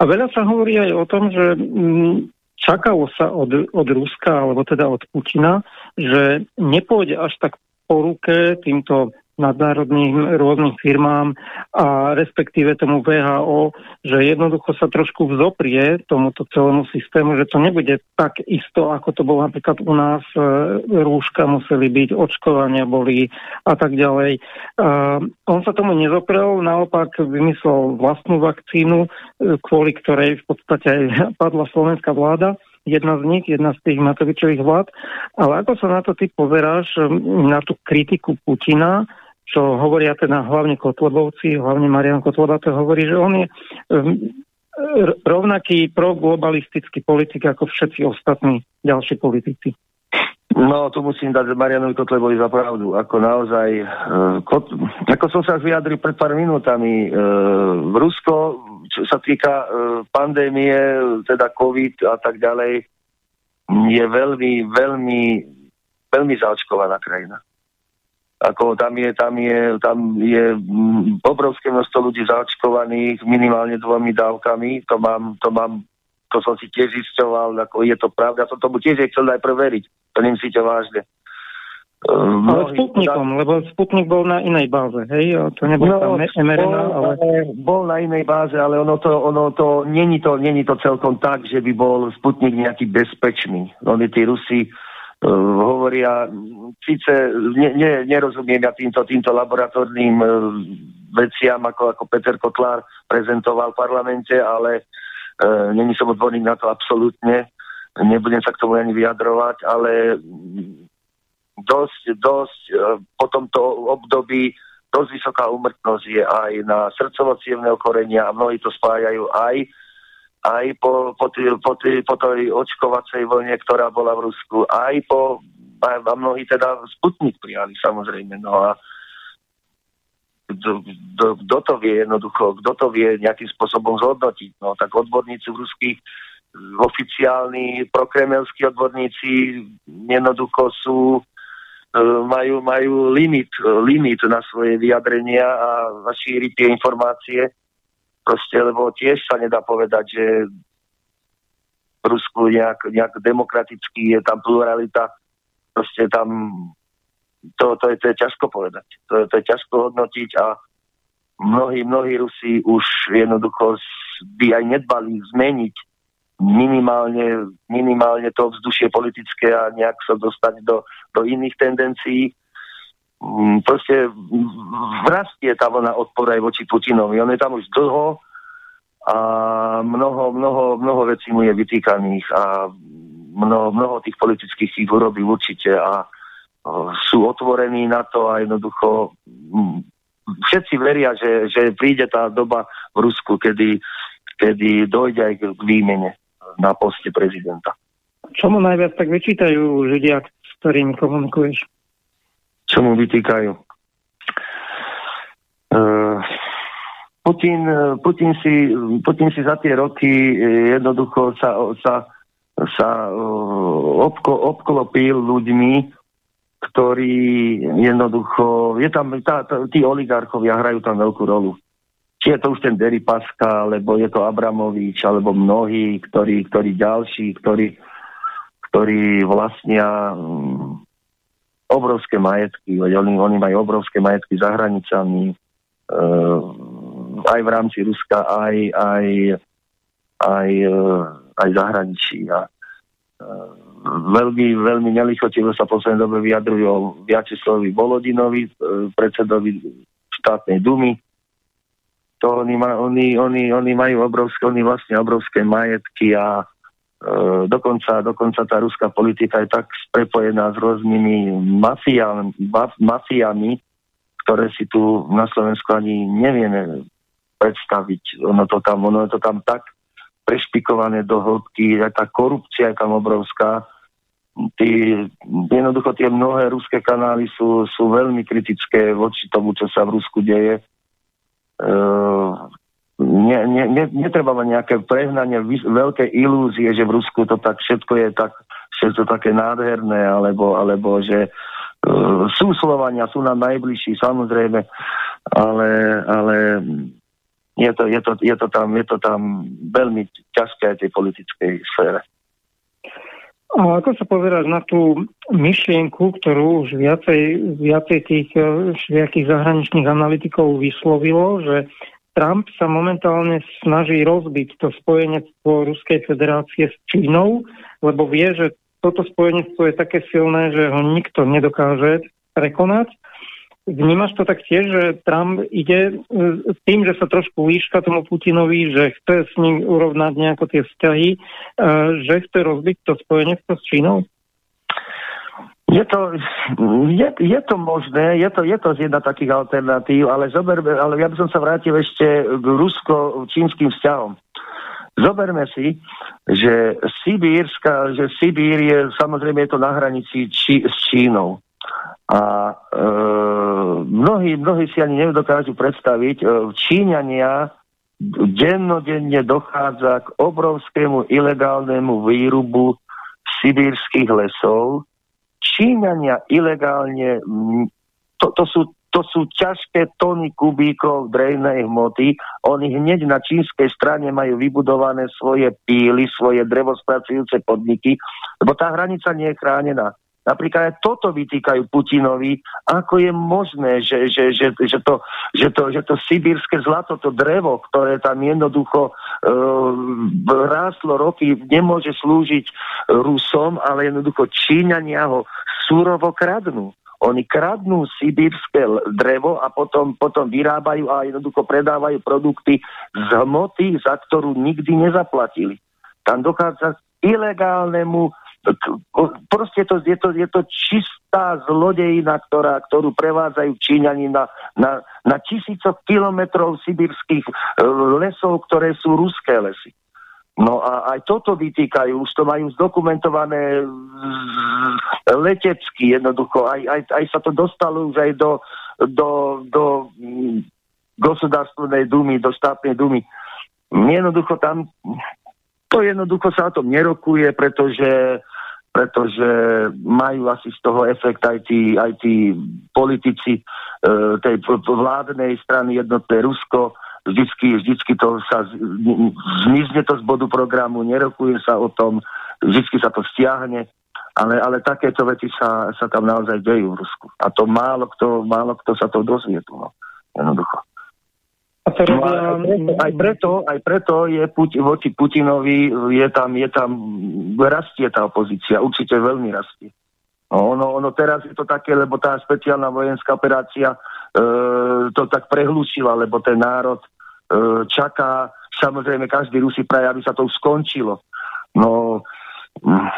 A veľa sa hovorí aj o tom, že mm, čakalo sa od, od Ruska, alebo teda od Putina, že nepôjde až tak po ruke týmto nadnárodným rôznym firmám a respektíve tomu VHO, že jednoducho sa trošku vzoprie tomuto celému systému, že to nebude tak isto, ako to bolo napríklad u nás. E, rúška museli byť, očkovania boli a tak ďalej. A on sa tomu nezoprel, naopak vymyslel vlastnú vakcínu, e, kvôli ktorej v podstate aj padla slovenská vláda jedna z nich, jedna z tých Matovičových vlád. Ale ako sa na to ty pozeráš, na tú kritiku Putina, čo hovoria teda hlavne Kotlebovci, hlavne Marian Kotleba to hovorí, že on je um, rovnaký proglobalistický politik ako všetci ostatní ďalší politici. No, tu musím dať Marianovi Kotlebovi za pravdu. Ako naozaj, kot, ako som sa vyjadril pred pár minútami, uh, v Rusko, čo sa týka uh, pandémie, teda COVID a tak ďalej, je veľmi, veľmi, veľmi zaočkovaná krajina. Ako tam je, tam je, tam je mm, obrovské množstvo ľudí zaočkovaných minimálne dvomi dávkami. To mám, to mám, to som si tiež zisťoval, ako je to pravda. Som tomu tiež chcel najprv veriť. To nemyslíte vážne. Uh, ale Sputnikom, da... lebo Sputnik bol na inej báze, hej? To nebol no, tam mRNA, ale... Bol na inej báze, ale ono to, ono to, není to, není to celkom tak, že by bol Sputnik nejaký bezpečný. Oni tí Rusi, hovoria, síce ne, ne, nerozumiem ja týmto, týmto laboratórnym uh, veciam, ako, ako Peter Kotlár prezentoval v parlamente, ale uh, není som odborník na to absolútne, nebudem sa k tomu ani vyjadrovať, ale dosť, dosť uh, po tomto období dosť vysoká umrtnosť je aj na srdcovo ochorenia a mnohí to spájajú aj aj po, po, tý, po, tý, po tej očkovacej vlne, ktorá bola v Rusku, aj po, a, a mnohí teda Sputnik prijali samozrejme, no a kto to vie jednoducho, kto to vie nejakým spôsobom zhodnotiť, no tak odborníci v ruských oficiálni prokremelskí odborníci jednoducho sú e, majú, majú limit, limit na svoje vyjadrenia a, šíriť tie informácie Proste, lebo tiež sa nedá povedať, že v Rusku nejak, nejak demokratický je tam pluralita. Proste tam to, to, je, to je ťažko povedať. To, to je ťažko hodnotiť a mnohí, mnohí Rusi už jednoducho by aj nedbali zmeniť minimálne, minimálne to vzdušie politické a nejak sa dostať do, do iných tendencií. Mm, proste vrastie tá vlna odpora aj voči Putinovi. On je tam už dlho a mnoho, mnoho, mnoho vecí mu je vytýkaných a mnoho, mnoho tých politických chýb urobí určite a sú otvorení na to a jednoducho mm, všetci veria, že, že príde tá doba v Rusku, kedy, kedy dojde aj k výmene na poste prezidenta. Čo mu najviac tak vyčítajú ľudia, s ktorými komunikuješ? Čo mu vytýkajú? Uh, Putin, Putin, si, Putin si za tie roky jednoducho sa, sa, sa obko, obklopil ľuďmi, ktorí jednoducho, je tam, tá, tá, tí oligarchovia hrajú tam veľkú rolu. Či je to už ten Deripaska, alebo je to Abramovič, alebo mnohí, ktorí, ktorí ďalší, ktorí, ktorí vlastnia um, obrovské majetky, oni, oni majú obrovské majetky za hranicami, uh, aj v rámci Ruska, aj, aj, aj, uh, aj zahraničí. A, uh, veľmi, veľmi nelichotivo sa poslednej dobe vyjadrujú o Viačeslovi Volodinovi, e, predsedovi štátnej dumy. To oni, oni, oni, oni majú obrovské, oni vlastne obrovské majetky a e, dokonca, dokonca tá ruská politika je tak prepojená s rôznymi mafiami, mafiami, ktoré si tu na Slovensku ani nevieme predstaviť. Ono to tam, ono je to tam tak prešpikované do hĺbky, aj tá korupcia je tam obrovská. Tí, jednoducho tie mnohé ruské kanály sú, sú veľmi kritické voči tomu, čo sa v Rusku deje. Uh, ne, ne, ne, netreba mať nejaké prehnanie, veľké ilúzie, že v Rusku to tak všetko je tak, všetko také nádherné, alebo, alebo že uh, sú Slovania, sú nám najbližší, samozrejme, ale, ale je to, je to, je to, tam, je to tam veľmi ťažké aj tej politickej sfére. A ako sa pozeráš na tú myšlienku, ktorú už viacej, viacej tých všelijakých zahraničných analytikov vyslovilo, že Trump sa momentálne snaží rozbiť to spojenectvo Ruskej federácie s Čínou, lebo vie, že toto spojenectvo je také silné, že ho nikto nedokáže prekonať Vnímaš to tak tiež, že Trump ide e, s tým, že sa trošku líška tomu Putinovi, že chce s ním urovnať nejako tie vzťahy, e, že chce rozbiť to spojenectvo s Čínou? Je to, je, je to možné, je to, je to jedna takých alternatív, ale, zoberme, ale ja by som sa vrátil ešte k rusko-čínskym vzťahom. Zoberme si, že Sibírska, že Sibír je, samozrejme je to na hranici či, s Čínou. A e, mnohí, mnohí si ani nedokážu predstaviť, e, Číňania dennodenne dochádza k obrovskému ilegálnemu výrubu sibírskych lesov. Číňania ilegálne, to, to, sú, to sú ťažké tony kubíkov drejnej hmoty. Oni hneď na čínskej strane majú vybudované svoje píly, svoje drevospracujúce podniky, lebo tá hranica nie je chránená. Napríklad aj toto vytýkajú Putinovi, ako je možné, že, že, že, že, to, že, to, že to sibírske zlato, to drevo, ktoré tam jednoducho e, rástlo roky, nemôže slúžiť Rusom, ale jednoducho Číňania ho súrovo kradnú. Oni kradnú sibírske drevo a potom, potom vyrábajú a jednoducho predávajú produkty z hmoty, za ktorú nikdy nezaplatili. Tam dochádza k ilegálnemu proste to, je, to, je to čistá zlodejina, ktorá, ktorú prevádzajú Číňani na, na, na tisícoch kilometrov sibirských e, lesov, ktoré sú ruské lesy. No a aj toto vytýkajú, už to majú zdokumentované letecky jednoducho, aj, aj, aj sa to dostalo už aj do, do, do mm, gospodárstvenej dumy, do štátnej dumy. Jednoducho tam to jednoducho sa o tom nerokuje, pretože pretože majú asi z toho efekt aj tí, aj tí politici e, tej vládnej strany jednotné Rusko. Vždycky, vždycky to sa zmizne to z bodu programu, nerokuje sa o tom, vždycky sa to stiahne, ale, ale takéto veci sa, sa tam naozaj dejú v Rusku. A to málo kto, málo kto sa to dozvie no. jednoducho. A to robia... no, aj, preto, aj, preto, aj preto je Putin, voči Putinovi je tam, je tam, rastie tá opozícia, určite veľmi rastie. No, ono, ono teraz je to také, lebo tá špeciálna vojenská operácia e, to tak prehlúšila, lebo ten národ e, čaká, samozrejme každý Rusi praje, aby sa to už skončilo. No, mm,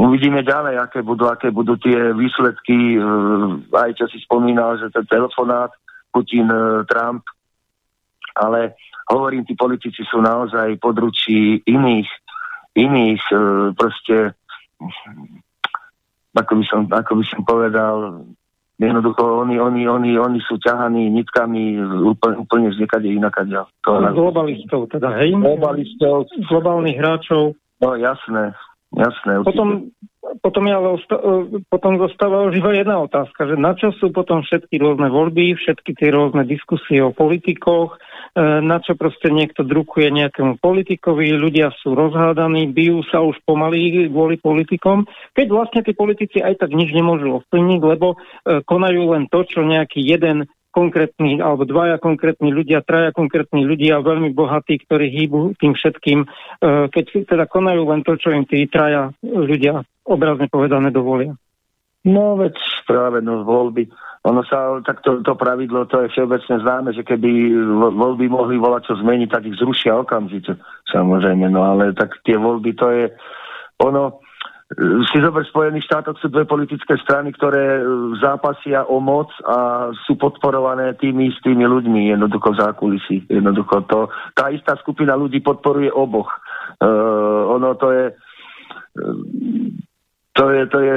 uvidíme ďalej, aké budú, aké budú tie výsledky, e, aj čo si spomínal, že ten telefonát Putin-Trump, e, ale hovorím, tí politici sú naozaj područí iných, iných e, proste, ako by som, ako by som povedal, jednoducho oni, oni, oni, oni sú ťahaní nitkami úplne, úplne z niekade inakadia. Globalistov teda, hej? Globalistov. Globálnych hráčov. No jasné, jasné. Určite. Potom potom, ja, e, potom zostáva už iba jedna otázka, že na čo sú potom všetky rôzne voľby, všetky tie rôzne diskusie o politikoch, na čo proste niekto drukuje nejakému politikovi, ľudia sú rozhádaní, bijú sa už pomaly kvôli politikom, keď vlastne tí politici aj tak nič nemôžu ovplyvniť, lebo e, konajú len to, čo nejaký jeden konkrétni, alebo dvaja konkrétni ľudia, traja konkrétni ľudia, veľmi bohatí, ktorí hýbu tým všetkým, keď teda konajú len to, čo im tí traja ľudia obrazne povedané dovolia. No veď práve no voľby. Ono sa, tak to, pravidlo, to je všeobecne známe, že keby voľby mohli volať čo zmeniť, tak ich zrušia okamžite. Samozrejme, no ale tak tie voľby to je, ono, si zober Spojených štátoch sú dve politické strany, ktoré zápasia o moc a sú podporované tými istými ľuďmi, jednoducho v zákulisí. Jednoducho to, tá istá skupina ľudí podporuje oboch. Uh, ono to je to je, to je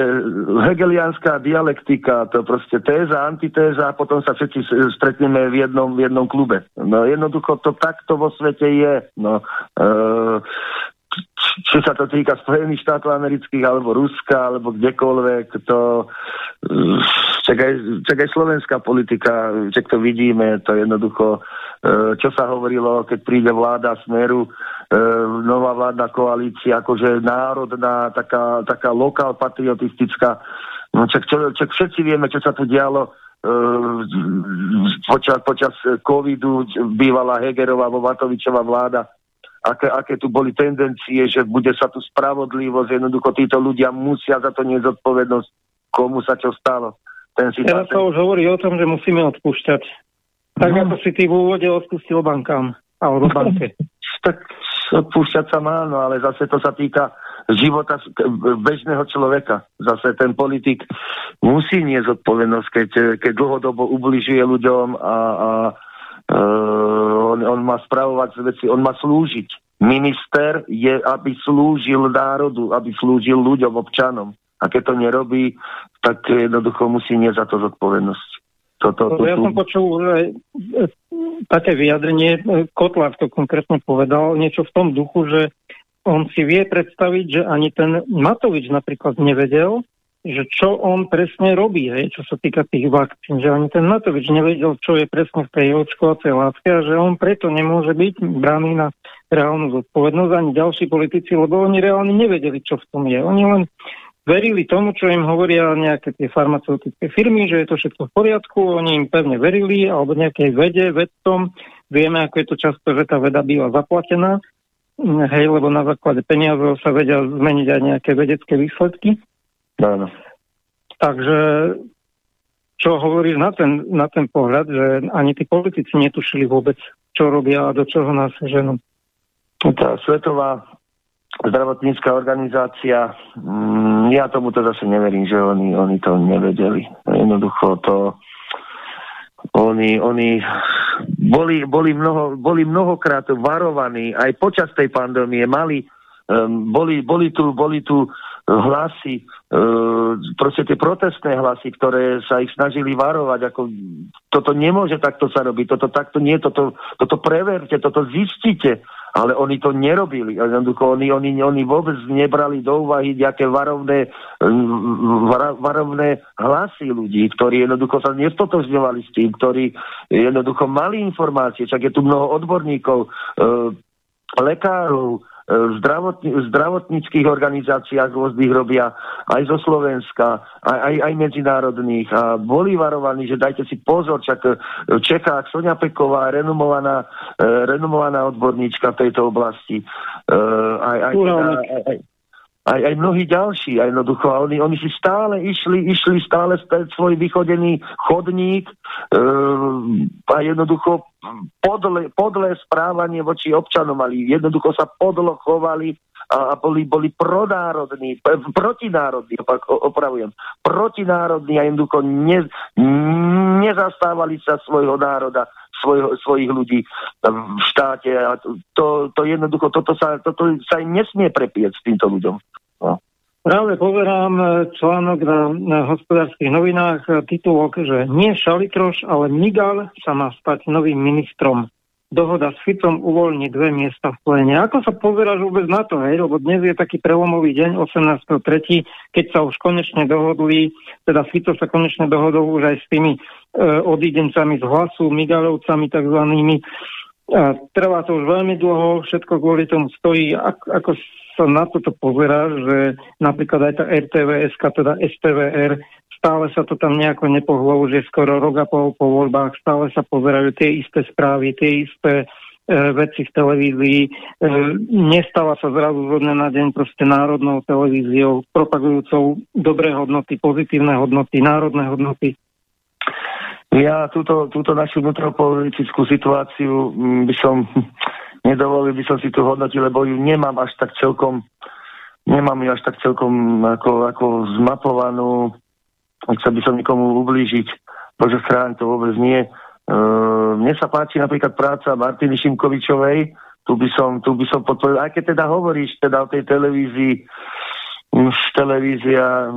hegelianská dialektika, to proste téza, antitéza a potom sa všetci stretneme v jednom, v jednom klube. No jednoducho to takto vo svete je. No, e, či sa to týka Spojených štátov amerických, alebo Ruska, alebo kdekoľvek, to čak aj, aj slovenská politika, čak to vidíme, to jednoducho, e, čo sa hovorilo, keď príde vláda Smeru, nová vládna koalícia, akože národná, taká, taká lokál patriotistická. No čak, čo, čak všetci vieme, čo sa tu dialo uh, počas, počas covidu, bývala Hegerová vo Vatovičová vláda, aké, aké tu boli tendencie, že bude sa tu spravodlivosť, jednoducho títo ľudia musia za to nezodpovednosť, komu sa čo stalo. Ten si Teraz sa už hovorí o tom, že musíme odpúšťať. Tak no. ako si ty v úvode odpustil bankám alebo banke. tak odpúšťať sa má, no ale zase to sa týka života bežného človeka. Zase ten politik musí niesť zodpovednosť, keď, keď dlhodobo ubližuje ľuďom a, a uh, on, on má spravovať veci, on má slúžiť. Minister je, aby slúžil národu, aby slúžil ľuďom, občanom. A keď to nerobí, tak jednoducho musí niesť za to zodpovednosť. Toto, to, ja som počul že také vyjadrenie, Kotlár to konkrétne povedal, niečo v tom duchu, že on si vie predstaviť, že ani ten Matovič napríklad nevedel, že čo on presne robí, hej, čo sa týka tých vakcín, že ani ten Matovič nevedel, čo je presne v tej očkovacej látke a že on preto nemôže byť braný na reálnu zodpovednosť ani ďalší politici, lebo oni reálne nevedeli, čo v tom je. Oni len verili tomu, čo im hovoria nejaké tie farmaceutické firmy, že je to všetko v poriadku, oni im pevne verili, alebo nejakej vede, vedcom. Vieme, ako je to často, že tá veda býva zaplatená, hej, lebo na základe peniazov sa vedia zmeniť aj nejaké vedecké výsledky. Áno. Takže čo hovoríš na ten, na ten pohľad, že ani tí politici netušili vôbec, čo robia a do čoho nás ženú? Tá svetová zdravotnícká organizácia, mm, ja tomu to zase neverím, že oni, oni to nevedeli. Jednoducho to oni, oni boli, boli, mnoho, boli mnohokrát varovaní, aj počas tej pandémie mali, boli, boli, tu, boli tu hlasy, uh, proste tie protestné hlasy, ktoré sa ich snažili varovať, ako toto nemôže takto sa robiť, toto takto nie, toto, toto preverte, toto zistite ale oni to nerobili. Jednoducho oni, oni, oni vôbec nebrali do úvahy nejaké varovné, var, varovné hlasy ľudí, ktorí jednoducho sa nestotožňovali s tým, ktorí jednoducho mali informácie, však je tu mnoho odborníkov, e, lekárov, v, zdravotni, v zdravotníckých organizáciách rôznych robia, aj zo Slovenska, aj, aj, aj medzinárodných. A boli varovaní, že dajte si pozor, čak v Čechách Sonia Peková, renomovaná, renomovaná odborníčka v tejto oblasti. Aj, aj, aj, aj, aj, aj mnohí ďalší, aj jednoducho, a oni, oni si stále išli, išli stále svoj vychodený chodník e, a jednoducho podle, podle správanie voči občanom mali, jednoducho sa podlo chovali a, a boli, boli pronárodní, protinárodní, opak, opravujem, protinárodní a jednoducho ne, nezastávali sa svojho národa, svoj, svojich ľudí v štáte a to, to jednoducho, toto sa, toto sa im nesmie prepieť s týmto ľuďom. No. Práve poverám e, článok na, na hospodárskych novinách, e, titulok, že nie Šalitroš, ale Migal sa má stať novým ministrom. Dohoda s Ficom uvoľní dve miesta v plene. Ako sa pozeráš vôbec na to, hej? Lebo dnes je taký prelomový deň, 18.3., keď sa už konečne dohodli, teda Fico sa konečne dohodol už aj s tými e, odidencami z hlasu, Migalovcami takzvanými. A trvá to už veľmi dlho, všetko kvôli tomu stojí. Ako, ako sa na toto pozerá, že napríklad aj tá RTVS, teda STVR, stále sa to tam nejako nepohlo, už je skoro rok a pol po voľbách, stále sa pozerajú tie isté správy, tie isté e, veci v televízii. E, nestala sa zrazu zo dňa na deň proste národnou televíziou, propagujúcou dobré hodnoty, pozitívne hodnoty, národné hodnoty. Ja túto, túto našu vnútropolitickú situáciu mm, by som [laughs] nedovolil by som si tu hodnotiť, lebo ju nemám až tak celkom nemám ju až tak celkom ako, ako zmapovanú. Chcel by som nikomu ublížiť. Bože chráň, to vôbec nie. E, mne sa páči napríklad práca Martiny Šimkovičovej. Tu by som, tu by som podporil, aj keď teda hovoríš teda o tej televízii, televízia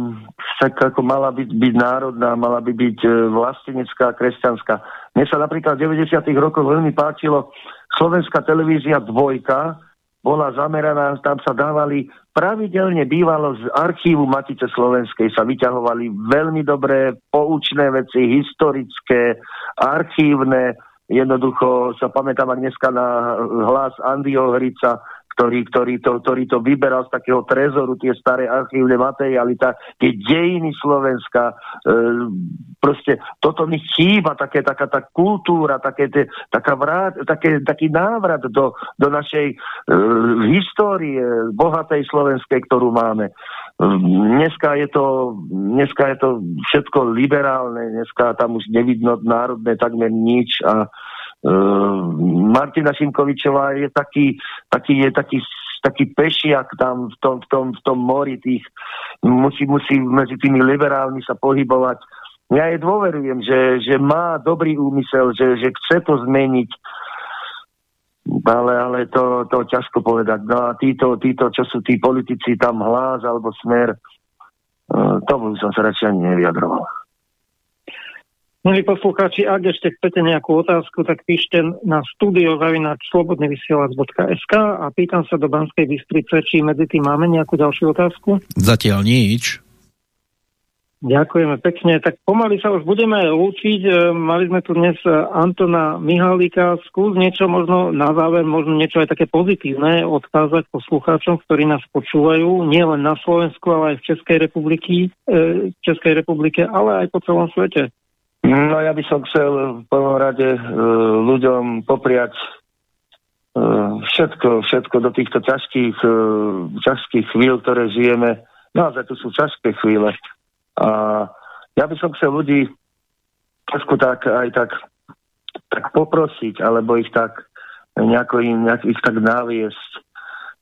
tak ako mala byť, byť národná, mala by byť e, vlastenecká, kresťanská. Mne sa napríklad v 90. rokoch veľmi páčilo, Slovenská televízia dvojka bola zameraná, tam sa dávali pravidelne bývalo z archívu Matice Slovenskej sa vyťahovali veľmi dobré poučné veci, historické, archívne, jednoducho sa pamätám ak dneska na hlas Andyho Hrica, ktorý, ktorý, to, ktorý to vyberal z takého trezoru, tie staré archívne materiály, tá, tie dejiny Slovenska, e, proste toto mi chýba, také, taká tá kultúra, také, tie, taká vrát, také, taký návrat do, do našej e, histórie bohatej slovenskej, ktorú máme. Dneska je, to, dneska je to všetko liberálne, dneska tam už nevidno národné takmer nič a Martina Šimkovičová je taký, taký, je taký, taký pešiak tam v tom, v tom, v tom mori tých, musí, musí medzi tými liberálmi sa pohybovať. Ja jej dôverujem, že, že má dobrý úmysel, že, že chce to zmeniť, ale, ale to, to ťažko povedať. No a títo, títo, čo sú tí politici tam hlas alebo smer, tomu by som sa radšej ani nevyjadroval. Milí poslucháči, ak ešte chcete nejakú otázku, tak píšte na studiozavinač.slobodnyvysielac.sk a pýtam sa do Banskej Bystrice, či medzi tým máme nejakú ďalšiu otázku? Zatiaľ nič. Ďakujeme pekne. Tak pomaly sa už budeme lúčiť. E, mali sme tu dnes e, Antona Mihalíka. Skús niečo možno na záver, možno niečo aj také pozitívne odkázať poslucháčom, ktorí nás počúvajú, nielen na Slovensku, ale aj v Českej, republiky, e, Českej republike, ale aj po celom svete. No ja by som chcel v prvom rade uh, ľuďom popriať uh, všetko, všetko do týchto ťažkých, uh, ťažkých chvíľ, ktoré žijeme. Naozaj tu sú ťažké chvíle. A ja by som chcel ľudí trošku tak aj tak, tak poprosiť, alebo ich tak nejako im, nejak ich tak naviesť.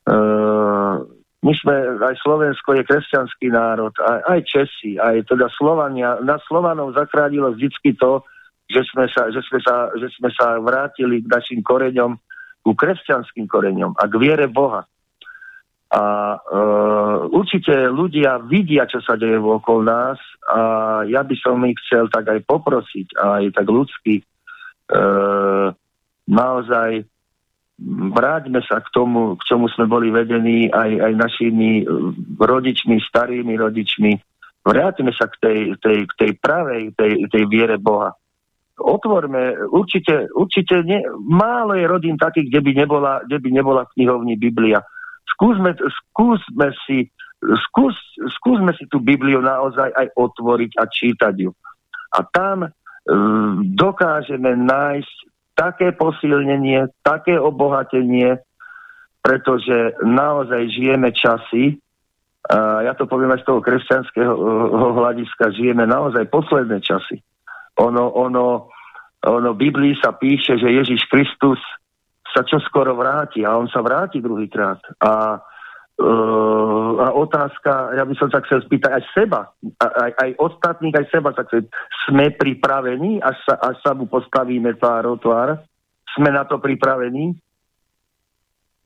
Uh, my sme, aj Slovensko je kresťanský národ, aj, aj Česi, aj teda Slovania. Na Slovanov zachránilo vždycky to, že sme sa, že sme sa, že sme sa vrátili k našim koreňom, ku kresťanským koreňom a k viere Boha. A e, určite ľudia vidia, čo sa deje okolo nás a ja by som ich chcel tak aj poprosiť, aj tak ľudsky, e, naozaj vráťme sa k tomu, k čomu sme boli vedení aj, aj našimi uh, rodičmi, starými rodičmi. Vráťme sa k tej, tej, k tej pravej, tej, tej viere Boha. Otvorme, určite, určite nie, málo je rodín takých, kde by nebola, kde by nebola v Biblia. skúsme, skúsme si skús, skúsme si tú Bibliu naozaj aj otvoriť a čítať ju. A tam um, dokážeme nájsť také posilnenie, také obohatenie, pretože naozaj žijeme časy, a ja to poviem aj z toho kresťanského hľadiska, žijeme naozaj posledné časy. Ono, ono, ono v Biblii sa píše, že Ježiš Kristus sa čoskoro vráti a on sa vráti druhýkrát. A a otázka, ja by som sa chcel spýtať aj seba, aj, aj ostatných, aj seba sa chcel, sme pripravení, až sa, až sa mu postavíme tvár o tvár? Sme na to pripravení?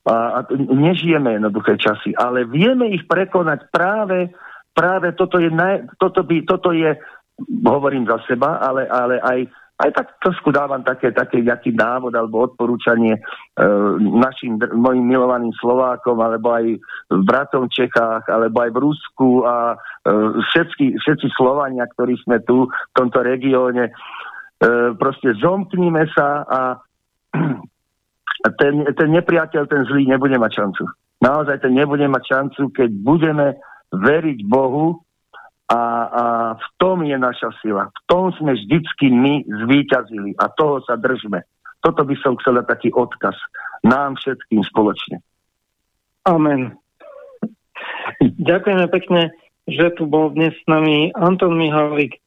A, a nežijeme jednoduché časy, ale vieme ich prekonať práve, práve toto je, naj, toto, by, toto je, hovorím za seba, ale, ale aj aj tak trošku dávam také, také nejaký návod alebo odporúčanie e, našim mojim milovaným Slovákom, alebo aj bratom Čechách, alebo aj v Rusku a e, všetci, všetci Slovania, ktorí sme tu v tomto regióne, e, proste zomkníme sa a [clears throat] ten, ten nepriateľ, ten zlý nebude mať šancu. Naozaj ten nebude mať šancu, keď budeme veriť Bohu a, a v tom je naša sila. V tom sme vždycky my zvíťazili a toho sa držme. Toto by som chcel taký odkaz nám všetkým spoločne. Amen. Ďakujeme pekne, že tu bol dnes s nami Anton Mihalík.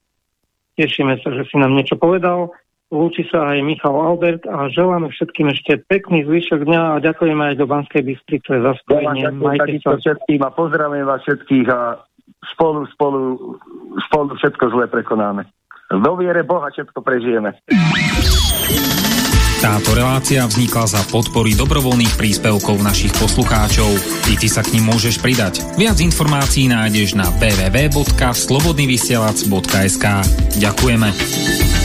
Tešíme sa, že si nám niečo povedal. Lúči sa aj Michal Albert a želáme všetkým ešte pekný zvyšok dňa a ďakujeme aj do Banskej Bystrice za spojenie. Ja ďakujem všetkým a pozdravujem vás všetkých a spolu, spolu, spolu všetko zle prekonáme. Do viere Boha všetko prežijeme. Táto relácia vznikla za podpory dobrovoľných príspevkov našich poslucháčov. I ty sa k ním môžeš pridať. Viac informácií nájdeš na www.slobodnyvysielac.sk Ďakujeme.